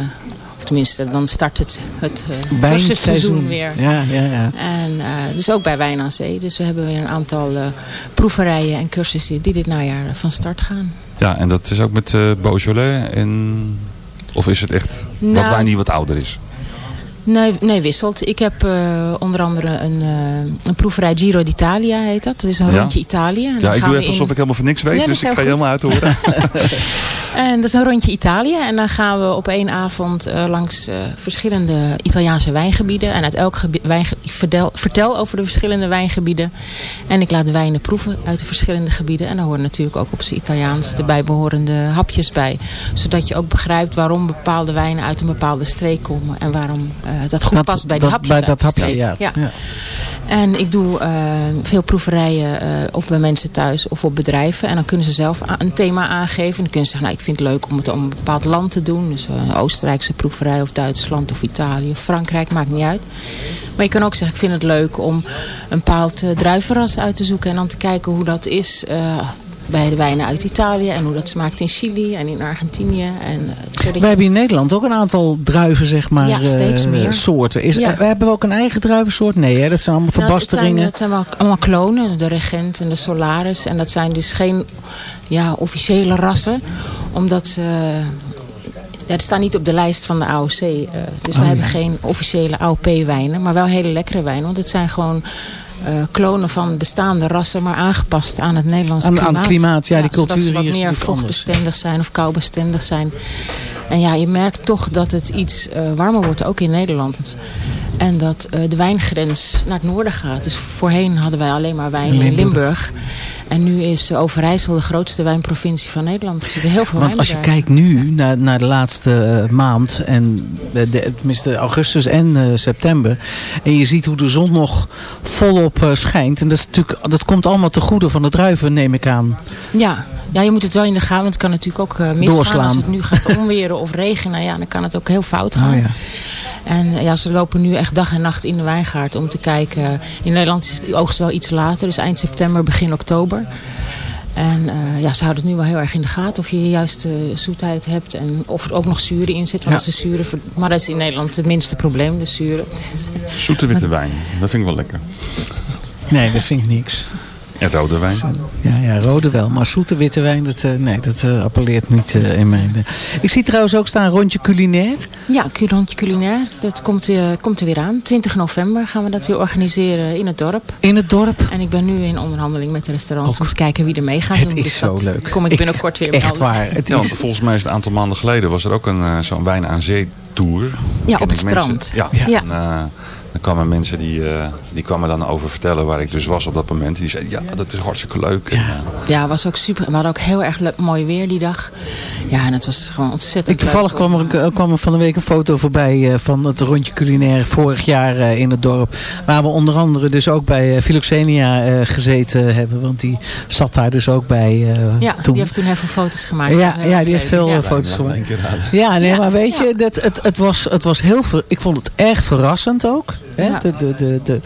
Speaker 10: Of tenminste, dan start het, het eh cursusseizoen weer.
Speaker 6: Ja, ja, ja.
Speaker 10: En eh, dus ook bij Wijn aan Zee. Dus we hebben weer een aantal eh, proeverijen en cursussen die dit najaar van start gaan.
Speaker 5: Ja, en dat is ook met eh Beaujolais en... Of is het echt wat
Speaker 10: Nou,
Speaker 5: wijn die wat ouder is?
Speaker 10: Nee, nee wisselt. Ik heb eh, onder andere een, eh, een proeverij Giro d'Italia heet dat. Dat is een
Speaker 5: Ja.
Speaker 10: rondje Italië. En
Speaker 5: Ja,
Speaker 10: dan
Speaker 5: ik doe even alsof ik helemaal voor niks weet.
Speaker 10: Ja,
Speaker 5: dus ik ga je
Speaker 10: goed.
Speaker 5: helemaal uithoren. [LAUGHS]
Speaker 10: En dat is een rondje Italië. En dan gaan we op één avond eh, langs verschillende Italiaanse wijngebieden. En uit elk gebi- wijnge- ik vertel, vertel over de verschillende wijngebieden. En ik laat wijnen proeven uit de verschillende gebieden. En daar horen natuurlijk ook op zijn Italiaans de bijbehorende hapjes bij. Zodat je ook begrijpt waarom bepaalde wijnen uit een bepaalde streek komen. En waarom dat goed
Speaker 6: Dat-
Speaker 10: past bij
Speaker 6: dat-
Speaker 10: de hapjes
Speaker 6: bij dat hapje, ja. Ja.
Speaker 10: En ik doe eh, veel proeverijen eh, of bij mensen thuis of op bedrijven. En dan kunnen ze zelf een thema aangeven. En dan kunnen ze zeggen, nou ik vind het leuk om het om een bepaald land te doen. Dus eh, een Oostenrijkse proeverij of Duitsland of Italië of Frankrijk, maakt niet uit. Maar je kan ook zeggen, ik vind het leuk om een bepaald eh, druivenras uit te zoeken. En dan te kijken hoe dat is eh, bij de wijnen uit Italië. En hoe dat smaakt in Chili en in Argentinië. En, eh, zodat
Speaker 6: Wij hebben in Nederland ook een aantal druiven, zeg maar,
Speaker 10: Ja, steeds
Speaker 6: eh,
Speaker 10: meer.
Speaker 6: soorten. Is,
Speaker 10: Ja.
Speaker 6: eh, hebben we ook een eigen druivensoort? Nee, hè? dat zijn allemaal
Speaker 10: Nou,
Speaker 6: verbasteringen.
Speaker 10: Het zijn, het zijn allemaal klonen, de Regent en de Solaris. En dat zijn dus geen ja, officiële rassen. Omdat ze... Ja, het staan niet op de lijst van de AOC. dus
Speaker 6: Oh,
Speaker 10: we hebben
Speaker 6: ja.
Speaker 10: geen officiële AOP-wijnen. Maar wel hele lekkere wijnen. Want het zijn gewoon eh, klonen van bestaande rassen. Maar aangepast aan het Nederlandse
Speaker 6: Aan-
Speaker 10: klimaat.
Speaker 6: aan het klimaat, ja, die cultuur
Speaker 10: wat
Speaker 6: hier is
Speaker 10: meer
Speaker 6: natuurlijk anders.
Speaker 10: vochtbestendig zijn of koubestendig zijn. En ja, je merkt toch dat het iets eh, warmer wordt, ook in Nederland. En dat eh, de wijngrens naar het noorden gaat. Dus voorheen hadden wij alleen maar wijn in
Speaker 6: Limburg.
Speaker 10: Limburg. En nu is Overijssel de grootste wijnprovincie van Nederland. Er zitten heel veel
Speaker 6: Want als je kijkt nu naar, naar de laatste eh, maand, en de, de, tenminste augustus en eh, september, en je ziet hoe de zon nog volop eh, schijnt, en dat, is natuurlijk, dat komt allemaal te goede van de druiven, neem ik aan.
Speaker 10: Ja. ja, je moet het wel in de gaten. Want het kan natuurlijk ook misgaan.
Speaker 6: Doorslaan.
Speaker 10: Als het nu gaat [LAUGHS] onweren of regenen, ja, dan kan het ook heel fout gaan.
Speaker 6: Oh, ja.
Speaker 10: En ja, ze lopen nu echt dag en nacht in de wijngaard om te kijken. In Nederland is de oogst wel iets later, dus eind september, begin oktober. En eh, ja, ze houden het nu wel heel erg in de gaten of je de juiste zoetheid hebt en of er ook nog zuren in zit. Want
Speaker 5: Ja.
Speaker 10: als er zuren, ver- maar dat is in Nederland het minste probleem, de zuren.
Speaker 5: Zoete witte wijn, dat vind ik wel lekker.
Speaker 6: Nee, dat vind ik niks.
Speaker 5: En rode wijn.
Speaker 6: Ja, ja, rode wel. Maar zoete witte wijn, dat, eh, nee, dat eh, appelleert niet eh, in mijn... Ik zie trouwens ook staan rondje culinair.
Speaker 10: Ja, rondje culinair, dat komt, weer, komt er weer aan. 20 november gaan we dat weer organiseren in het dorp.
Speaker 6: In het dorp?
Speaker 10: En ik ben nu in onderhandeling met de restaurants om te kijken wie er mee gaat
Speaker 5: Het
Speaker 10: doen.
Speaker 5: is
Speaker 10: Dus
Speaker 5: zo leuk.
Speaker 10: kom ik binnenkort weer
Speaker 5: ja, want volgens mij is het een aantal maanden geleden was er ook een zo'n wijn aan zee tour.
Speaker 10: Ja, op het strand.
Speaker 5: Ja,
Speaker 10: Ja.
Speaker 5: En, eh, dan kwamen mensen die, eh, die kwamen dan over vertellen waar ik dus was op dat moment. Die zeiden, ja, dat is hartstikke leuk. En, eh,
Speaker 10: Ja, was ook super. We hadden ook heel erg le- mooi weer die dag. Ja, en het was gewoon ontzettend
Speaker 6: Ik, toevallig
Speaker 10: leuk
Speaker 6: kwam er, kwam er van de week een foto voorbij eh, van het rondje culinair vorig jaar eh, in het dorp. Waar we onder andere dus ook bij eh, Philoxenia eh, gezeten hebben. Want die zat daar dus ook bij eh,
Speaker 10: Ja,
Speaker 6: toen.
Speaker 10: die heeft toen heel veel foto's gemaakt.
Speaker 6: Ja, ja, die heeft
Speaker 10: leuk.
Speaker 6: veel
Speaker 10: Ja.
Speaker 6: eh, foto's gemaakt. Ja, nee,
Speaker 10: Ja.
Speaker 6: maar weet je, dat, het, het, was, het was heel ver, ik vond het erg verrassend ook. Hè?
Speaker 10: Ja.
Speaker 6: De, de, de, de,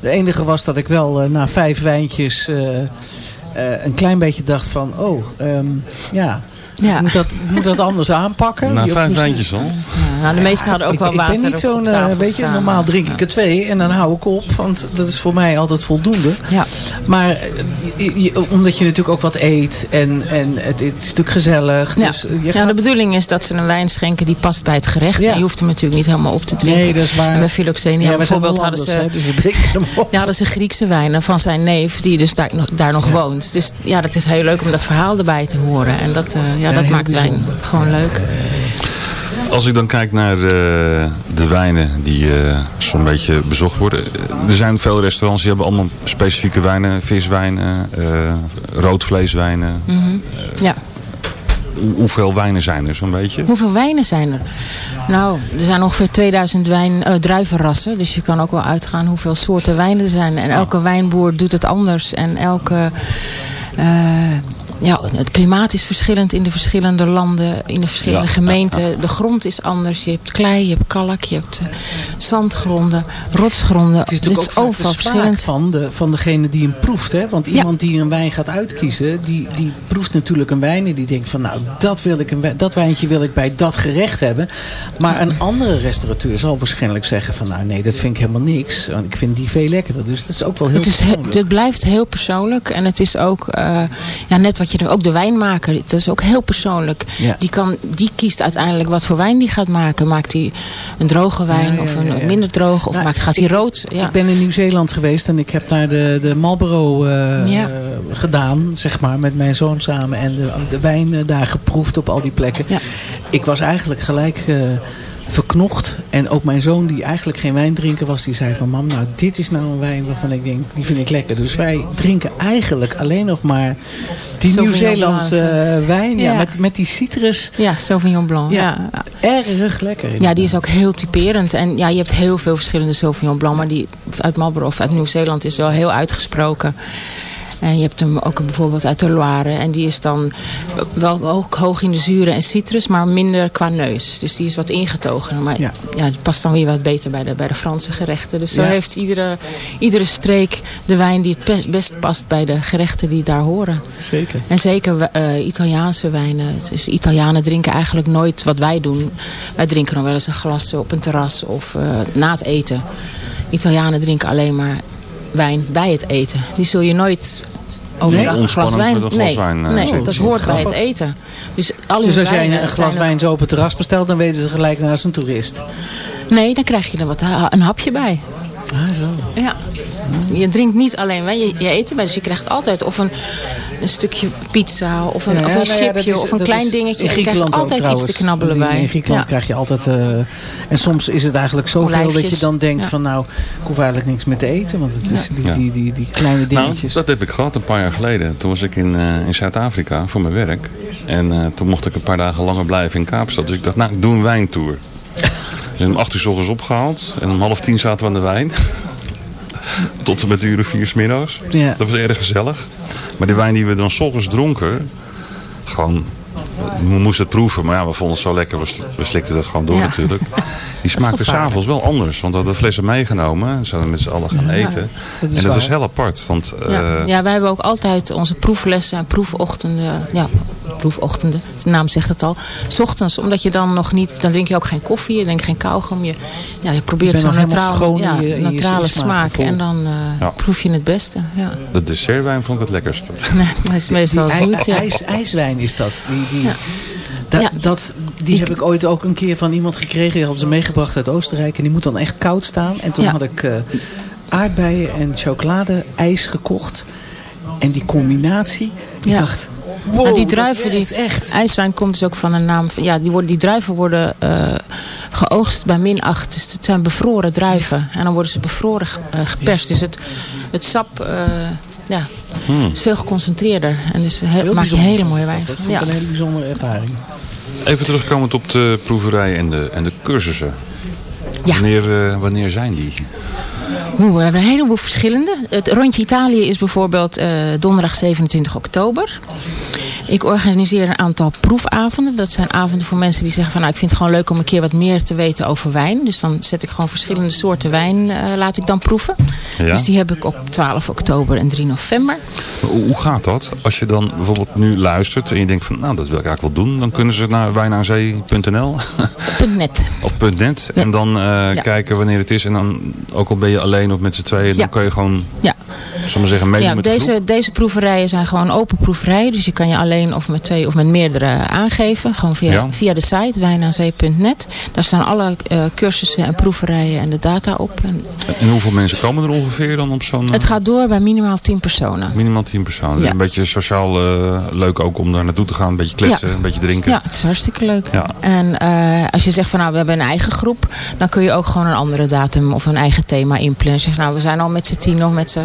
Speaker 6: de enige was dat ik wel eh, na vijf wijntjes eh, eh, een klein beetje dacht van, oh, ehm, ja,
Speaker 10: Ja.
Speaker 6: Ik moet, dat, ik moet dat anders aanpakken.
Speaker 5: Na
Speaker 6: Je
Speaker 5: vijf wijntjes al.
Speaker 10: Ja, nou, de meesten hadden ook
Speaker 6: ik,
Speaker 10: wel
Speaker 6: ik
Speaker 10: water
Speaker 6: ben niet zo'n,
Speaker 10: op
Speaker 6: eh, weet je, normaal drink ik er twee en dan hou ik op. Want dat is voor mij altijd voldoende.
Speaker 10: Ja.
Speaker 6: Maar eh, je- je- omdat je natuurlijk ook wat eet en, en het, het is natuurlijk gezellig.
Speaker 10: Ja.
Speaker 6: Dus eh, je
Speaker 10: ja,
Speaker 6: gaat-
Speaker 10: de bedoeling is dat ze een wijn schenken die past bij het gerecht. En je hoeft hem natuurlijk niet helemaal op te drinken.
Speaker 6: Nee, dat is waar.
Speaker 10: En bij Philoxenia
Speaker 6: Ja,
Speaker 10: bijvoorbeeld hadden ze...
Speaker 6: Hè, dus we drinken hem op.
Speaker 10: Ja, hadden ze Griekse wijnen van zijn neef, die dus daar, nog- daar nog woont. Dus ja, dat is heel leuk om dat verhaal erbij te horen. En dat, ja,
Speaker 5: Ja,
Speaker 10: dat maakt wijn gewoon leuk.
Speaker 5: Als ik dan kijk naar eh, de wijnen die eh, zo'n beetje bezocht worden. eh, Er zijn veel restaurants die hebben allemaal specifieke wijnen. Viswijnen, eh roodvleeswijnen.
Speaker 10: Mhm. Ja.
Speaker 5: Hoe- hoeveel wijnen zijn er zo'n beetje?
Speaker 10: Hoeveel wijnen zijn er? Nou, er zijn ongeveer 2000 wijn, eh, druivenrassen. Dus je kan ook wel uitgaan hoeveel soorten wijnen er zijn. En elke wijnboer doet het anders. En elke... eh, ja, het klimaat is verschillend in de verschillende landen, in de verschillende
Speaker 6: Ja,
Speaker 10: gemeenten. De grond is anders. Je hebt klei, je hebt kalk, je hebt eh, zandgronden, rotsgronden.
Speaker 6: Het is natuurlijk
Speaker 10: Dit
Speaker 6: ook
Speaker 10: overal verschillend.
Speaker 6: van, de, van degene die hem proeft. Hè? Want iemand die een wijn gaat uitkiezen, die, die proeft natuurlijk een wijn en die denkt van nou, dat, wil ik een, dat wijntje wil ik bij dat gerecht hebben. Maar een andere restaurateur zal waarschijnlijk zeggen van nou nee, dat vind ik helemaal niks. Want ik vind die veel lekkerder. Dus dat is ook wel heel
Speaker 10: Het, is, het blijft heel persoonlijk. En het is ook, eh, ja, net wat je er ook de wijnmaker, dat is ook heel persoonlijk.
Speaker 6: Ja.
Speaker 10: Die, kan, die kiest uiteindelijk wat voor wijn die gaat maken. Maakt hij een droge wijn
Speaker 6: Ja, ja,
Speaker 10: of een
Speaker 6: ja, ja.
Speaker 10: minder droog? Of
Speaker 6: Nou,
Speaker 10: maakt, gaat hij rood? Ja.
Speaker 6: Ik ben in Nieuw-Zeeland geweest en ik heb daar de, de Marlboro eh,
Speaker 10: Ja.
Speaker 6: eh, gedaan, zeg maar, met mijn zoon samen. En de, de wijn eh, daar geproefd op al die plekken. Ik was eigenlijk gelijk eh, verknocht. En ook mijn zoon, die eigenlijk geen wijn drinken was, die zei van... Mam, nou, dit is nou een wijn waarvan ik denk, die vind ik lekker. Dus wij drinken eigenlijk alleen nog maar die Nieuw-Zeelandse wijn. Ja,
Speaker 10: Ja.
Speaker 6: met, met die citrus.
Speaker 10: Ja, Sauvignon Blanc.
Speaker 6: Ja,
Speaker 10: Ja.
Speaker 6: erg lekker.
Speaker 10: Ja, die is ook heel typerend. En ja, je hebt heel veel verschillende Sauvignon Blanc. Maar die uit Marlborough of uit Nieuw-Zeeland is wel heel uitgesproken. En je hebt hem ook bijvoorbeeld uit de Loire. En die is dan wel ook hoog in de zuren en citrus, maar minder qua neus. Dus die is wat ingetogen. Maar ja.
Speaker 6: Ja.
Speaker 10: die past dan weer wat beter bij de, bij de Franse gerechten. Dus zo
Speaker 6: Ja.
Speaker 10: heeft iedere, iedere streek de wijn die het best, best past bij de gerechten die daar horen.
Speaker 6: Zeker.
Speaker 10: En zeker eh, Italiaanse wijnen. Dus Italianen drinken eigenlijk nooit wat wij doen. Wij drinken nog wel eens een glas op een terras of eh, na het eten. Italianen drinken alleen maar wijn bij het eten. Die zul je nooit overdag
Speaker 5: Nee,
Speaker 10: een glas wijn...
Speaker 5: met een glas
Speaker 10: nee,
Speaker 5: wijn, eh,
Speaker 10: nee dat hoort bij het eten. Dus, al
Speaker 6: Dus als jij een glas wijn zo op het terras bestelt, dan weten ze gelijk naast een toerist.
Speaker 10: Nee, dan krijg je er wat, een hapje bij.
Speaker 6: Ah, zo.
Speaker 10: Ja. Je drinkt niet alleen wijn, je, je eet erbij. Dus je krijgt altijd of een, een stukje pizza of een,
Speaker 6: Ja,
Speaker 10: of een
Speaker 6: nou ja,
Speaker 10: chipje
Speaker 6: is-
Speaker 10: of een klein dingetje.
Speaker 6: In
Speaker 10: En je krijgt
Speaker 6: Griekenland ook
Speaker 10: altijd iets te knabbelen bij.
Speaker 6: In Griekenland
Speaker 10: Ja.
Speaker 6: krijg je altijd... eh, en soms is het eigenlijk zoveel dat je
Speaker 10: Olijfjes.
Speaker 6: dan denkt
Speaker 10: Ja.
Speaker 6: van nou, ik hoef eigenlijk niks meer te eten. Want het is die,
Speaker 5: Ja.
Speaker 6: die, die, die kleine
Speaker 5: Nou,
Speaker 6: dingetjes.
Speaker 5: dat heb ik gehad een paar jaar geleden. Toen was ik in, eh, in Zuid-Afrika voor mijn werk. En eh, toen mocht ik een paar dagen langer blijven in Kaapstad. Dus ik dacht, nou, ik doe een wijntour. Dus om acht uur s ochtends opgehaald. En om half tien zaten we aan de wijn. [LAUGHS] Tot en met de uur of vier 's middags.
Speaker 6: Ja.
Speaker 5: Dat was erg gezellig. Maar die wijn die we dan s ochtends dronken... Gewoon... We moesten het proeven, maar ja, we vonden het zo lekker. We, sl- we slikten dat gewoon door
Speaker 10: Ja.
Speaker 5: natuurlijk. [LAUGHS] Die smaakte s'avonds wel anders. Want we hadden flessen meegenomen. En zouden we met z'n allen gaan eten.
Speaker 6: dat
Speaker 5: en dat
Speaker 6: waar.
Speaker 5: is heel apart. Want
Speaker 10: Ja.
Speaker 5: eh,
Speaker 10: ja, wij hebben ook altijd onze proeflessen en proefochtenden. Ja, proefochtenden, de naam zegt het al. 's ochtends, omdat je dan nog niet, dan drink je ook geen koffie, je drinkt geen kauwgom. Je, ja, je probeert zo'n
Speaker 6: in
Speaker 10: ja,
Speaker 6: je-
Speaker 10: neutrale
Speaker 6: smaak.
Speaker 10: En dan eh,
Speaker 5: Ja.
Speaker 10: proef je het beste. Ja.
Speaker 5: De dessertwijn vond ik het lekkerst. [LAUGHS]
Speaker 10: Nee, dat is meestal
Speaker 6: die
Speaker 10: zoet. Ja.
Speaker 6: ijs, ijswijn is dat. Die, die,
Speaker 10: Ja.
Speaker 6: Da-
Speaker 10: Ja.
Speaker 6: dat, die heb ik ooit ook een keer van iemand gekregen. Die hadden ze meegebracht uit Oostenrijk. En die moet dan echt koud staan. En toen
Speaker 10: Ja.
Speaker 6: had ik eh, aardbeien en chocolade ijs gekocht. En die combinatie. Ik
Speaker 10: Ja.
Speaker 6: dacht,
Speaker 10: Maar
Speaker 6: wow,
Speaker 10: die druiven, die,
Speaker 6: echt.
Speaker 10: ijswijn komt dus ook van een naam. van- Ja, die, worden, die druiven worden eh, geoogst bij min 8. Dus het zijn bevroren druiven. En dan worden ze bevroren eh, geperst. Dus het, het sap ja,
Speaker 5: Hmm.
Speaker 10: is veel geconcentreerder. En dus he-
Speaker 6: Heel
Speaker 10: maak je
Speaker 6: bijzonder.
Speaker 10: hele mooie wijn
Speaker 6: Dat
Speaker 10: Ja.
Speaker 6: een hele bijzondere ervaring.
Speaker 5: Even terugkomend op de proeverij en de, en de cursussen.
Speaker 10: Ja.
Speaker 5: Wanneer, eh, wanneer zijn die?
Speaker 10: Oeh, we hebben een heleboel verschillende. Het rondje Italië is bijvoorbeeld eh, donderdag 27 oktober. Ik organiseer een aantal proefavonden. Dat zijn avonden voor mensen die zeggen van nou ik vind het gewoon leuk om een keer wat meer te weten over wijn. Dus dan zet ik gewoon verschillende soorten wijn eh, laat ik dan proeven.
Speaker 5: Ja.
Speaker 10: Dus die heb ik op 12 oktober en 3 november.
Speaker 5: Maar Hoe, gaat dat? Als je dan bijvoorbeeld nu luistert en je denkt van nou dat wil ik eigenlijk wel doen. Dan kunnen ze naar wijnaanzee.nl [LAUGHS]
Speaker 10: .net.
Speaker 5: of .net. En dan eh,
Speaker 10: Ja.
Speaker 5: kijken wanneer het is. En dan ook al ben je alleen of met z'n tweeën. Dan
Speaker 10: Ja.
Speaker 5: kan je gewoon,
Speaker 10: Ja.
Speaker 5: zeggen, meedoen
Speaker 10: Ja,
Speaker 5: met de groep.
Speaker 10: deze, deze proeverijen zijn gewoon open proeverijen. Dus je kan je alleen of met twee of met meerdere aangeven. Gewoon via,
Speaker 5: Ja.
Speaker 10: via de site wijnaanzee.net. Daar staan alle eh, cursussen en proeverijen en de data op. En
Speaker 5: En hoeveel mensen komen er ongeveer dan op zo'n...
Speaker 10: het
Speaker 5: eh,
Speaker 10: gaat door bij minimaal 10 personen.
Speaker 5: Minimaal 10 personen. Dus
Speaker 10: Ja.
Speaker 5: een beetje sociaal eh, leuk ook om daar naartoe te gaan. Een beetje kletsen,
Speaker 10: Ja.
Speaker 5: een beetje drinken.
Speaker 10: Ja, het is hartstikke leuk.
Speaker 5: Ja.
Speaker 10: En eh, als je zegt van nou we hebben een eigen groep. Dan kun je ook gewoon een andere datum of een eigen thema inplannen. Zeg nou we zijn al met z'n tien of met z'n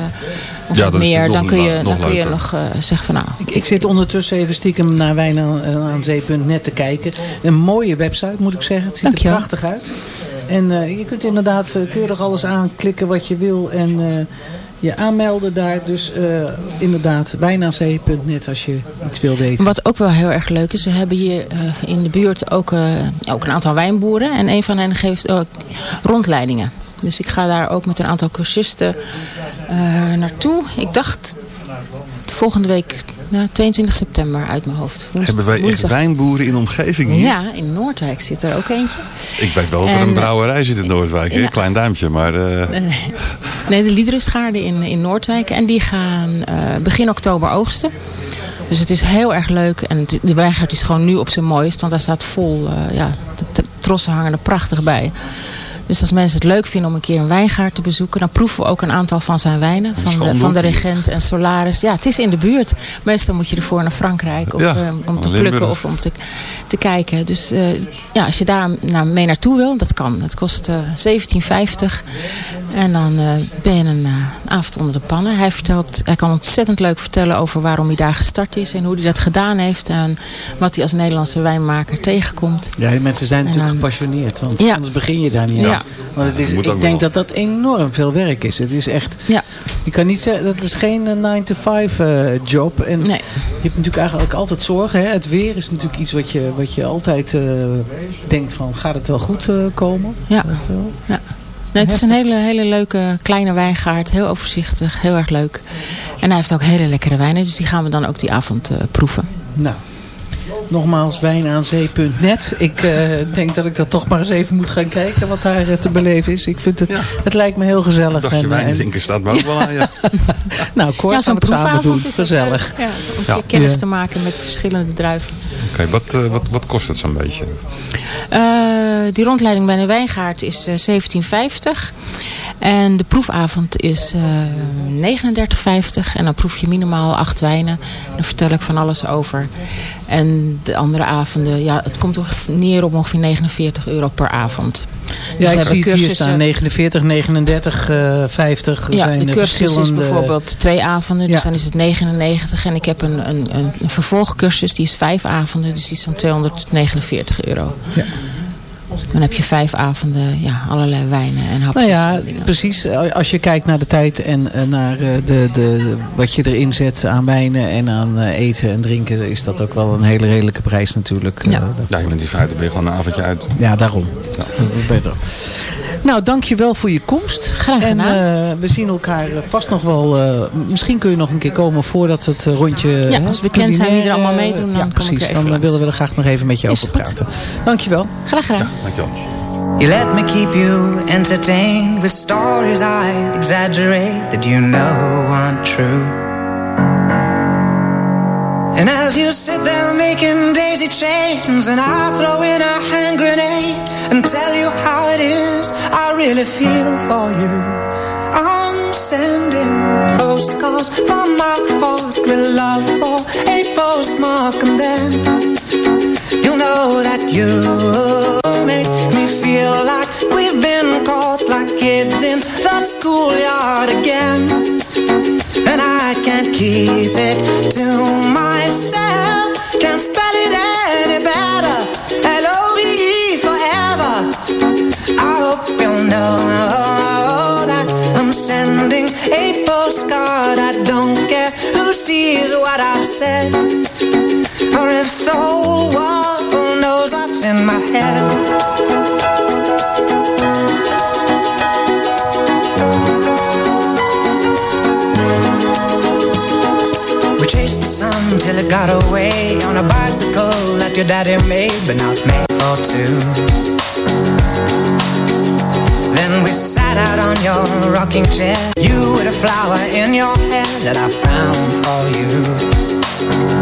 Speaker 10: of meer. Dan kun je,
Speaker 5: nog
Speaker 10: dan kun je nog eh, zeggen van nou
Speaker 6: Ik, ik zit ondertussen even stiekem naar wijnaanzee.net te kijken. Een mooie website moet ik zeggen. Het ziet
Speaker 10: Dankjewel.
Speaker 6: er prachtig uit. En eh, je kunt inderdaad eh, keurig alles aanklikken wat je wil. En eh, je aanmelden daar. Dus eh, inderdaad wijnaanzee.net als je iets wil weten.
Speaker 10: Wat ook wel heel erg leuk is, we hebben hier eh, in de buurt ook, eh, ook een aantal wijnboeren. En een van hen geeft ook rondleidingen. Dus ik ga daar ook met een aantal cursisten eh, naartoe. Ik dacht volgende week, nou, 22 september uit mijn hoofd.
Speaker 5: Hebben wij echt
Speaker 10: woensdag.
Speaker 5: wijnboeren in de omgeving hier?
Speaker 10: Ja, in Noordwijk zit er ook eentje.
Speaker 5: Ik weet wel dat er
Speaker 10: En,
Speaker 5: een
Speaker 10: eh,
Speaker 5: brouwerij zit in Noordwijk.
Speaker 10: ja.
Speaker 5: Klein duimpje, maar... eh, [LAUGHS]
Speaker 10: Nee, de Liederenschaarde in, in Noordwijk. En die gaan eh, begin oktober oogsten. Dus het is heel erg leuk. En het- de wijngaard is gewoon nu op zijn mooist. Want daar staat vol, ja, de trossen hangen er prachtig bij. Dus als mensen het leuk vinden om een keer een wijngaard te bezoeken... dan proeven we ook een aantal van zijn wijnen. Van de, van de Regent en Solaris. Ja, het is in de buurt. Meestal moet je ervoor naar Frankrijk of,
Speaker 5: Ja,
Speaker 10: eh, om te
Speaker 5: Limburg.
Speaker 10: plukken of om te, te kijken. Dus eh, ja, als je daar nou, mee naartoe wil, dat kan. Het kost eh 17,50. En dan eh, ben je een eh, avond onder de pannen. Hij, vertelt, hij kan ontzettend leuk vertellen over waarom hij daar gestart is... en hoe hij dat gedaan heeft. En wat hij als Nederlandse wijnmaker tegenkomt.
Speaker 6: Ja, die mensen zijn natuurlijk
Speaker 10: dan-
Speaker 6: gepassioneerd. Want
Speaker 10: Ja.
Speaker 6: anders begin je daar niet
Speaker 10: Ja.
Speaker 6: Want het is, ik denk
Speaker 5: wel.
Speaker 6: dat dat enorm veel werk is. Het is echt...
Speaker 10: Ja.
Speaker 6: Je kan niet zeggen, dat is geen 9-to-5 eh, job. En
Speaker 10: Nee.
Speaker 6: je hebt natuurlijk eigenlijk altijd zorgen. Hè? Het weer is natuurlijk iets wat je, wat je altijd eh, denkt van, gaat het wel goed eh, komen?
Speaker 10: Ja. Ja. Nee, het is een hele, hele leuke kleine wijngaard. Heel overzichtig, heel erg leuk. En hij heeft ook hele lekkere wijnen. Dus die gaan we dan ook die avond eh, proeven.
Speaker 6: Nou, nogmaals wijnaanzee.net. Ik eh, denk dat ik dat toch maar eens even moet gaan kijken wat daar eh, te beleven is. Ik vind het, het lijkt me heel gezellig.
Speaker 5: Dacht je
Speaker 6: En,
Speaker 5: wijn
Speaker 6: en-
Speaker 5: drinken staat me ook wel aan [LAUGHS]
Speaker 6: nou, kort
Speaker 10: ja,
Speaker 6: gaan
Speaker 10: zo'n
Speaker 6: we het samen doen.
Speaker 10: proefavond is ook
Speaker 6: Gezellig.
Speaker 10: Ja, om
Speaker 5: Ja.
Speaker 10: je kennis
Speaker 6: Ja.
Speaker 10: te maken met verschillende druiven.
Speaker 5: Oké, wat, eh, wat, wat kost het zo'n beetje?
Speaker 10: Eh, die rondleiding bij de wijngaard is eh 17,50. En de proefavond is eh 39,50. En dan proef je minimaal acht wijnen. Daar vertel ik van alles over. En de andere avonden, ja, het komt toch neer op ongeveer 49 euro per avond. Dus
Speaker 6: Ja, ik zie het hier
Speaker 10: cursussen-
Speaker 6: staan. 49, 39, eh 50. Er
Speaker 10: Ja,
Speaker 6: zijn
Speaker 10: de
Speaker 6: eh,
Speaker 10: cursus is bijvoorbeeld twee avonden, dus
Speaker 6: Ja.
Speaker 10: dan is het 99. En ik heb een, een, een, een vervolgcursus, die is vijf avonden, dus die is dan 249 euro.
Speaker 6: Ja.
Speaker 10: Dan heb je vijf avonden, ja, allerlei wijnen en hapjes.
Speaker 6: Nou ja, precies. Als je kijkt naar de tijd en eh, naar eh, de, de, wat je erin zet aan wijnen en aan eh, eten en drinken, is dat ook wel een hele redelijke prijs natuurlijk.
Speaker 10: Ja.
Speaker 5: Ja, je bent in feite ben je gewoon een avondje uit.
Speaker 6: ja, daarom. Dat is beter. Nou, dankjewel voor je komst.
Speaker 10: Graag
Speaker 6: En
Speaker 10: gedaan.
Speaker 6: eh, we zien elkaar eh, vast nog wel... eh, misschien kun je nog een keer komen voordat het rondje...
Speaker 10: Ja, als bekend zijn wie er allemaal meedoen, dan
Speaker 6: ja, precies.
Speaker 10: even
Speaker 6: Dan
Speaker 10: langs.
Speaker 6: willen we er graag nog even met je
Speaker 10: Is
Speaker 6: over
Speaker 10: goed.
Speaker 6: praten. Dankjewel.
Speaker 10: Graag gedaan.
Speaker 5: Dankjewel.
Speaker 9: You let me keep you entertained with stories I exaggerate that you know aren't true. And as you sit there making daisy chains, and I throw in a hand grenade and tell you how it is, I really feel for you. I'm sending postcards from my heart with love for a postmark, and then you'll know that you make me feel like we've been caught like kids in the schoolyard again. And I can't keep it to myself. Can't spell it any know that I'm sending a postcard. I don't care who sees what I've said. Or if the whole world knows what's in my head. Till it got away on a bicycle that your daddy made, but not made for two. Then we sat out on your rocking chair, you with a flower in your hair that I found for you.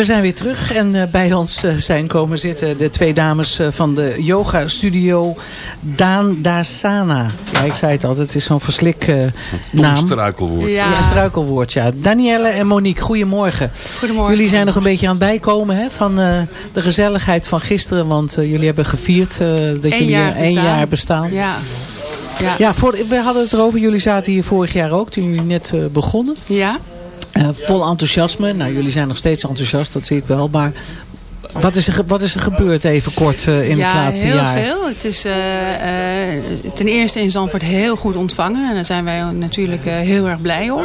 Speaker 6: We zijn weer terug en eh, bij ons eh, zijn komen zitten de twee dames eh, van de yoga studio Daan Dasana. Ja, ik zei het al, het is zo'n verslik eh, naam.
Speaker 5: struikelwoord.
Speaker 6: Ja.
Speaker 5: Ja.
Speaker 6: een struikelwoord, ja. Danielle en Monique, goedemorgen.
Speaker 11: Goedemorgen.
Speaker 6: Jullie zijn nog een beetje aan het bijkomen hè, van eh, de gezelligheid van gisteren. Want jullie hebben gevierd eh, dat
Speaker 11: Eén
Speaker 6: jullie
Speaker 11: jaar
Speaker 6: één
Speaker 11: bestaan.
Speaker 6: jaar bestaan.
Speaker 11: Ja. Ja.
Speaker 6: Ja, voor, we hadden het erover. Jullie zaten hier vorig jaar ook, toen jullie net begonnen.
Speaker 11: Ja.
Speaker 6: Eh, vol enthousiasme. Nou, jullie zijn nog steeds enthousiast, dat zie ik wel. Maar wat is er, wat is er gebeurd even kort eh, in
Speaker 11: ja,
Speaker 6: het laatste
Speaker 11: heel
Speaker 6: jaar?
Speaker 11: veel. Het is eh, ten eerste in Zandvoort heel goed ontvangen. En daar zijn wij natuurlijk heel erg blij om.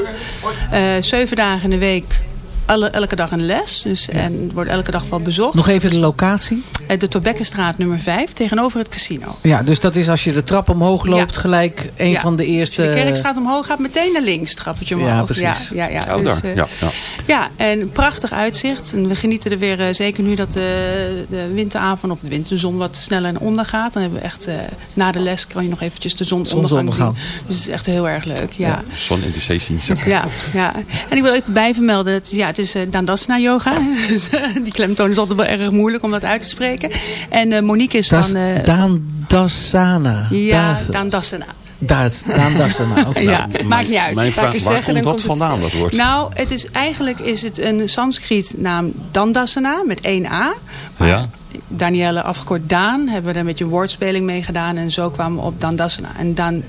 Speaker 11: Zeven dagen in de week, alle, elke dag een les. Dus, En wordt elke dag wel bezocht.
Speaker 6: Nog even de locatie.
Speaker 11: Eh, de Tobekkenstraat nummer 5 tegenover het casino.
Speaker 6: Ja, dus dat is als je de trap omhoog loopt, gelijk een
Speaker 11: Ja.
Speaker 6: van de eerste...
Speaker 11: Als je de kerkstraat omhoog gaat, meteen naar links, trappetje omhoog.
Speaker 6: Ja, precies.
Speaker 11: Ja, ja, ja.
Speaker 5: Oh,
Speaker 11: Dus,
Speaker 5: daar.
Speaker 11: eh,
Speaker 5: Ja, ja.
Speaker 11: Ja, en prachtig uitzicht. En we genieten er weer, eh, zeker nu dat de, de winteravond of de winterzon wat sneller onder gaat. Dan hebben we echt, eh, na de les kan je nog eventjes de zien.
Speaker 6: Zonsondergang.
Speaker 11: Dus het is echt heel erg leuk, ja.
Speaker 5: Sun in the Sessions.
Speaker 11: Ja, ja. En ik wil even bijvermelden, dat, ja, het is uh, Dandasana yoga. [LAUGHS] Dus, eh, die klemtoon is altijd wel erg moeilijk om dat uit te spreken. En eh, Monique is
Speaker 6: Das,
Speaker 11: van... eh,
Speaker 6: Daan Dassana.
Speaker 11: ja,
Speaker 6: Das-
Speaker 11: Dandasana.
Speaker 6: Das, Daan Dassana, [LAUGHS] oké.
Speaker 11: Ja, maakt niet uit.
Speaker 5: Mijn vraag,
Speaker 11: is
Speaker 5: waar
Speaker 11: zeggen,
Speaker 5: komt dat
Speaker 11: komt het-
Speaker 5: vandaan, dat woord?
Speaker 11: Nou, het is, eigenlijk is het een Sanskriet naam Dandasana met één A.
Speaker 5: ja?
Speaker 11: Danielle afgekort Daan, hebben we er een beetje een woordspeling mee gedaan. En zo kwamen we op Dandasana. En Dan,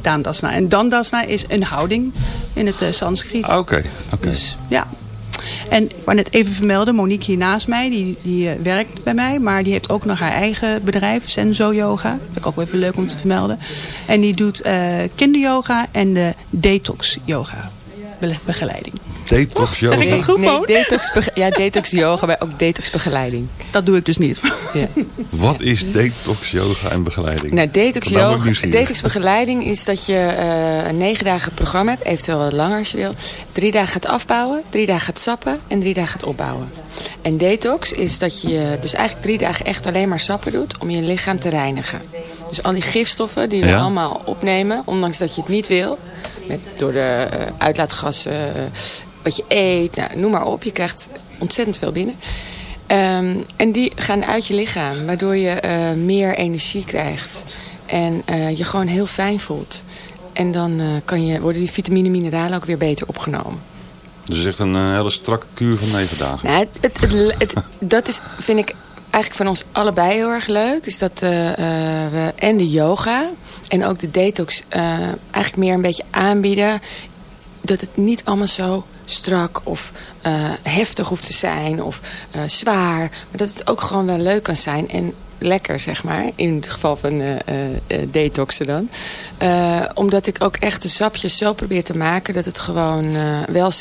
Speaker 11: Dandasana. En Dandasana is een houding in het eh, Sanskriet.
Speaker 5: Oké, oké.
Speaker 11: Dus ja. En ik wou net even vermelden, Monique hier naast mij, die, die eh, werkt bij mij. Maar die heeft ook nog haar eigen bedrijf, Senzo Yoga. Vind ik ook wel even leuk om te vermelden. En die doet eh, kinderyoga en de detox yoga be- begeleiding.
Speaker 5: Detox yoga.
Speaker 11: Zeg ik dat goed,
Speaker 12: Nee, detox, ja, detox yoga, maar ook detox begeleiding.
Speaker 11: Dat doe ik dus niet.
Speaker 5: Wat is detox yoga en begeleiding?
Speaker 12: Nou, detox, yoga, detox begeleiding is dat je eh, een negen dagen programma hebt, eventueel wat langer als je wil. Drie dagen gaat afbouwen, drie dagen gaat sappen en drie dagen gaat opbouwen. En detox is dat je dus eigenlijk drie dagen echt alleen maar sappen doet om je lichaam te reinigen. Dus al die gifstoffen die we
Speaker 5: Ja.
Speaker 12: allemaal opnemen, ondanks dat je het niet wil, met, door de eh, uitlaatgassen, wat je eet, nou, noem maar op. Je krijgt ontzettend veel binnen. Ehm, en die gaan uit je lichaam, waardoor je eh, meer energie krijgt. En eh, je gewoon heel fijn voelt. En dan eh, kan je, worden die vitamine en mineralen ook weer beter opgenomen.
Speaker 5: Dus echt een hele strakke kuur van negen dagen.
Speaker 12: Nou, het, het, het, het- dat is, vind ik eigenlijk van ons allebei heel erg leuk. Is dat we en de yoga en ook de detox eigenlijk meer een beetje aanbieden. Dat het niet allemaal zo strak of eh, heftig hoeft te zijn of eh, zwaar. Maar dat het ook gewoon wel leuk kan zijn. En lekker, zeg maar. In het geval van eh, detoxen dan. Eh, omdat ik ook echt de sapjes zo probeer te maken... dat het gewoon eh, wel 70%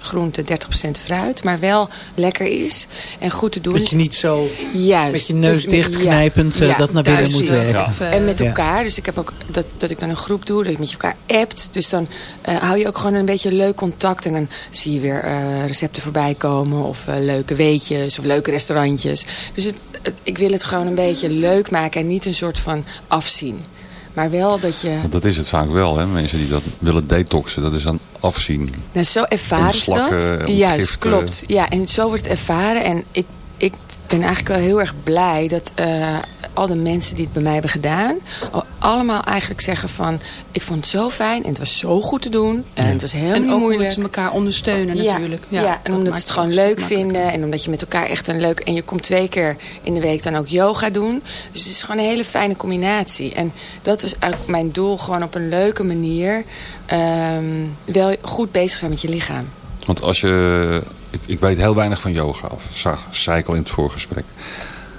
Speaker 12: groente, 30% fruit... maar wel lekker is en goed te doen
Speaker 6: Dat je niet zo
Speaker 12: Juist.
Speaker 6: met je neus
Speaker 12: Dus-
Speaker 6: dichtknijpend
Speaker 12: ja,
Speaker 6: dat naar binnen moet werken.
Speaker 12: Ja. En met elkaar. Dus ik heb ook dat, dat ik dan een groep doe, dat je met elkaar appt. Dus dan eh, hou je ook gewoon een beetje leuk contact. En dan zie je weer eh, recepten voorbij komen. Of leuke weetjes of leuke restaurantjes. Dus het, het- ik wil het gewoon een beetje leuk maken. En niet een soort van afzien. Maar wel dat je...
Speaker 5: Want dat is het vaak wel, hè? Mensen die dat willen detoxen, dat is dan afzien.
Speaker 12: Nou, zo ervaren ze dat. Juist, klopt. Ja, en zo wordt het ervaren. En ik, ik ben eigenlijk wel heel erg blij dat eh, al de mensen die het bij mij hebben gedaan... al- allemaal eigenlijk zeggen van... ik vond het zo fijn en het was zo goed te doen. En het was heel
Speaker 11: En
Speaker 12: moeilijk.
Speaker 11: omdat ze elkaar ondersteunen
Speaker 12: Ja,
Speaker 11: natuurlijk.
Speaker 12: Ja, en
Speaker 11: dat
Speaker 12: omdat ze het gewoon leuk vinden. En omdat je met elkaar echt een leuk... En je komt twee keer in de week dan ook yoga doen. Dus het is gewoon een hele fijne combinatie. En dat was eigenlijk mijn doel. Gewoon op een leuke manier... ehm, wel goed bezig zijn met je lichaam.
Speaker 5: Want als je... Ik, ik weet heel weinig van yoga af. Zag, zei ik al in het voorgesprek.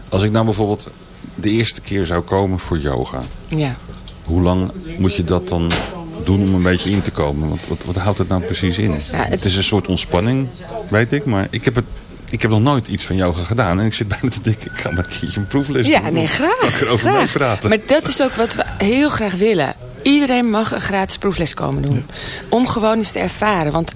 Speaker 5: Als ik nou bijvoorbeeld de eerste keer zou komen voor yoga.
Speaker 12: Ja.
Speaker 5: Hoe lang moet je dat dan doen om een beetje in te komen? Want wat, wat houdt het nou precies in?
Speaker 12: het-
Speaker 5: het... is een soort ontspanning, weet ik. Maar ik heb, het, ik heb nog nooit iets van yoga gedaan. En ik zit bijna te denken, ik ga maar een keertje een proefles
Speaker 12: Ja,
Speaker 5: doen.
Speaker 12: nee, graag.
Speaker 5: Kan ik erover
Speaker 12: graag.
Speaker 5: meepraten?
Speaker 12: Maar dat is ook wat we heel graag willen. Iedereen mag een gratis proefles komen doen. Om gewoon eens te ervaren. Want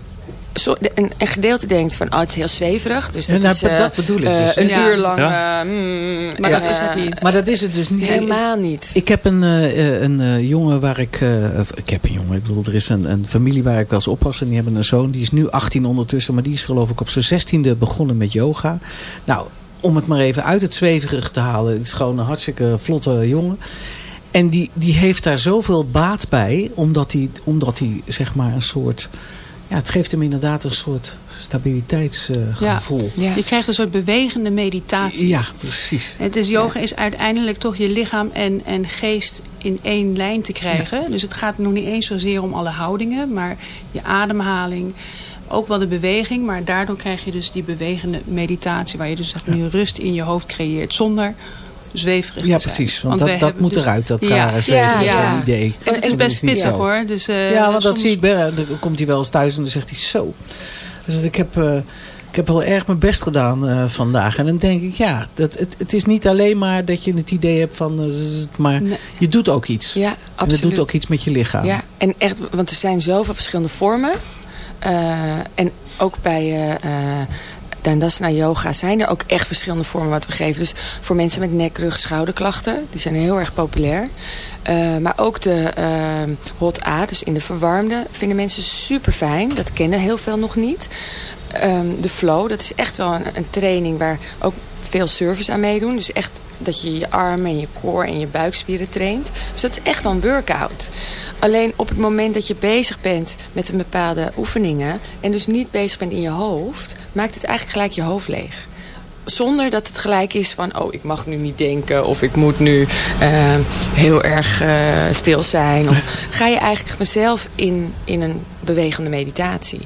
Speaker 12: zo, de- een, een gedeelte denkt van, oh, het is heel zweverig. Dus
Speaker 6: Ja,
Speaker 12: dat,
Speaker 6: nou,
Speaker 12: is, eh,
Speaker 6: dat bedoel ik
Speaker 12: eh,
Speaker 6: dus.
Speaker 12: Een
Speaker 6: Ja.
Speaker 12: uur lang...
Speaker 6: Ja.
Speaker 12: eh, mm,
Speaker 11: Maar
Speaker 12: en,
Speaker 11: dat is het niet.
Speaker 6: Maar dat is het dus niet.
Speaker 12: Helemaal niet.
Speaker 6: Ik heb een, eh, een eh, jongen waar ik... eh, ik heb een jongen, ik bedoel, er is een, een familie waar ik wel eens oppas. En die hebben een zoon, die is nu 18 ondertussen. Maar die is geloof ik op zijn 16e begonnen met yoga. Nou, om het maar even uit het zweverig te halen. Het is gewoon een hartstikke vlotte jongen. En die, die heeft daar zoveel baat bij. Omdat hij, omdat hij zeg maar een soort... Ja, het geeft hem inderdaad een soort stabiliteitsgevoel.
Speaker 11: Ja. Je krijgt een soort bewegende meditatie.
Speaker 6: ja, precies.
Speaker 11: Het is, yoga is uiteindelijk toch je lichaam en, en geest in één lijn te krijgen. Dus het gaat nog niet eens zozeer om alle houdingen, maar je ademhaling. Ook wel de beweging, maar daardoor krijg je dus die bewegende meditatie... waar je dus echt nu rust in je hoofd creëert zonder zweverig
Speaker 6: Ja, precies. Want, dat, dat moet
Speaker 11: dus-
Speaker 6: eruit, dat
Speaker 11: Ja.
Speaker 6: rare zweverige
Speaker 11: Ja.
Speaker 6: idee.
Speaker 11: En het is best
Speaker 6: niet
Speaker 11: pittig hoor. Dus, eh,
Speaker 6: ja, want dat zie ik. Dan komt hij wel eens thuis en dan zegt hij zo. Dus dat ik heb, eh, ik heb wel erg mijn best gedaan eh, vandaag. En dan denk ik, ja, dat, het, het is niet alleen maar dat je het idee hebt van... maar je doet ook iets.
Speaker 12: Ja,
Speaker 6: En
Speaker 12: absoluut.
Speaker 6: het doet ook iets met je lichaam.
Speaker 12: Ja, en echt, want er zijn zoveel verschillende vormen. En ook bij Dandasana yoga zijn er ook echt verschillende vormen wat we geven. Dus voor mensen met nek, rug, schouderklachten, die zijn heel erg populair. Eh, maar ook de eh, hot A, dus in de verwarmde, vinden mensen super fijn. Dat kennen heel veel nog niet. Ehm, de flow, dat is echt wel een, een training waar ook veel service aan meedoen. Dus echt dat je je armen en je core en je buikspieren traint. Dus dat is echt wel een workout. Alleen op het moment dat je bezig bent met een bepaalde oefeningen... en dus niet bezig bent in je hoofd... maakt het eigenlijk gelijk je hoofd leeg. Zonder dat het gelijk is van, oh, ik mag nu niet denken... of ik moet nu eh, heel erg eh, stil zijn. Of [LAUGHS] ga je eigenlijk vanzelf in, in een bewegende meditatie.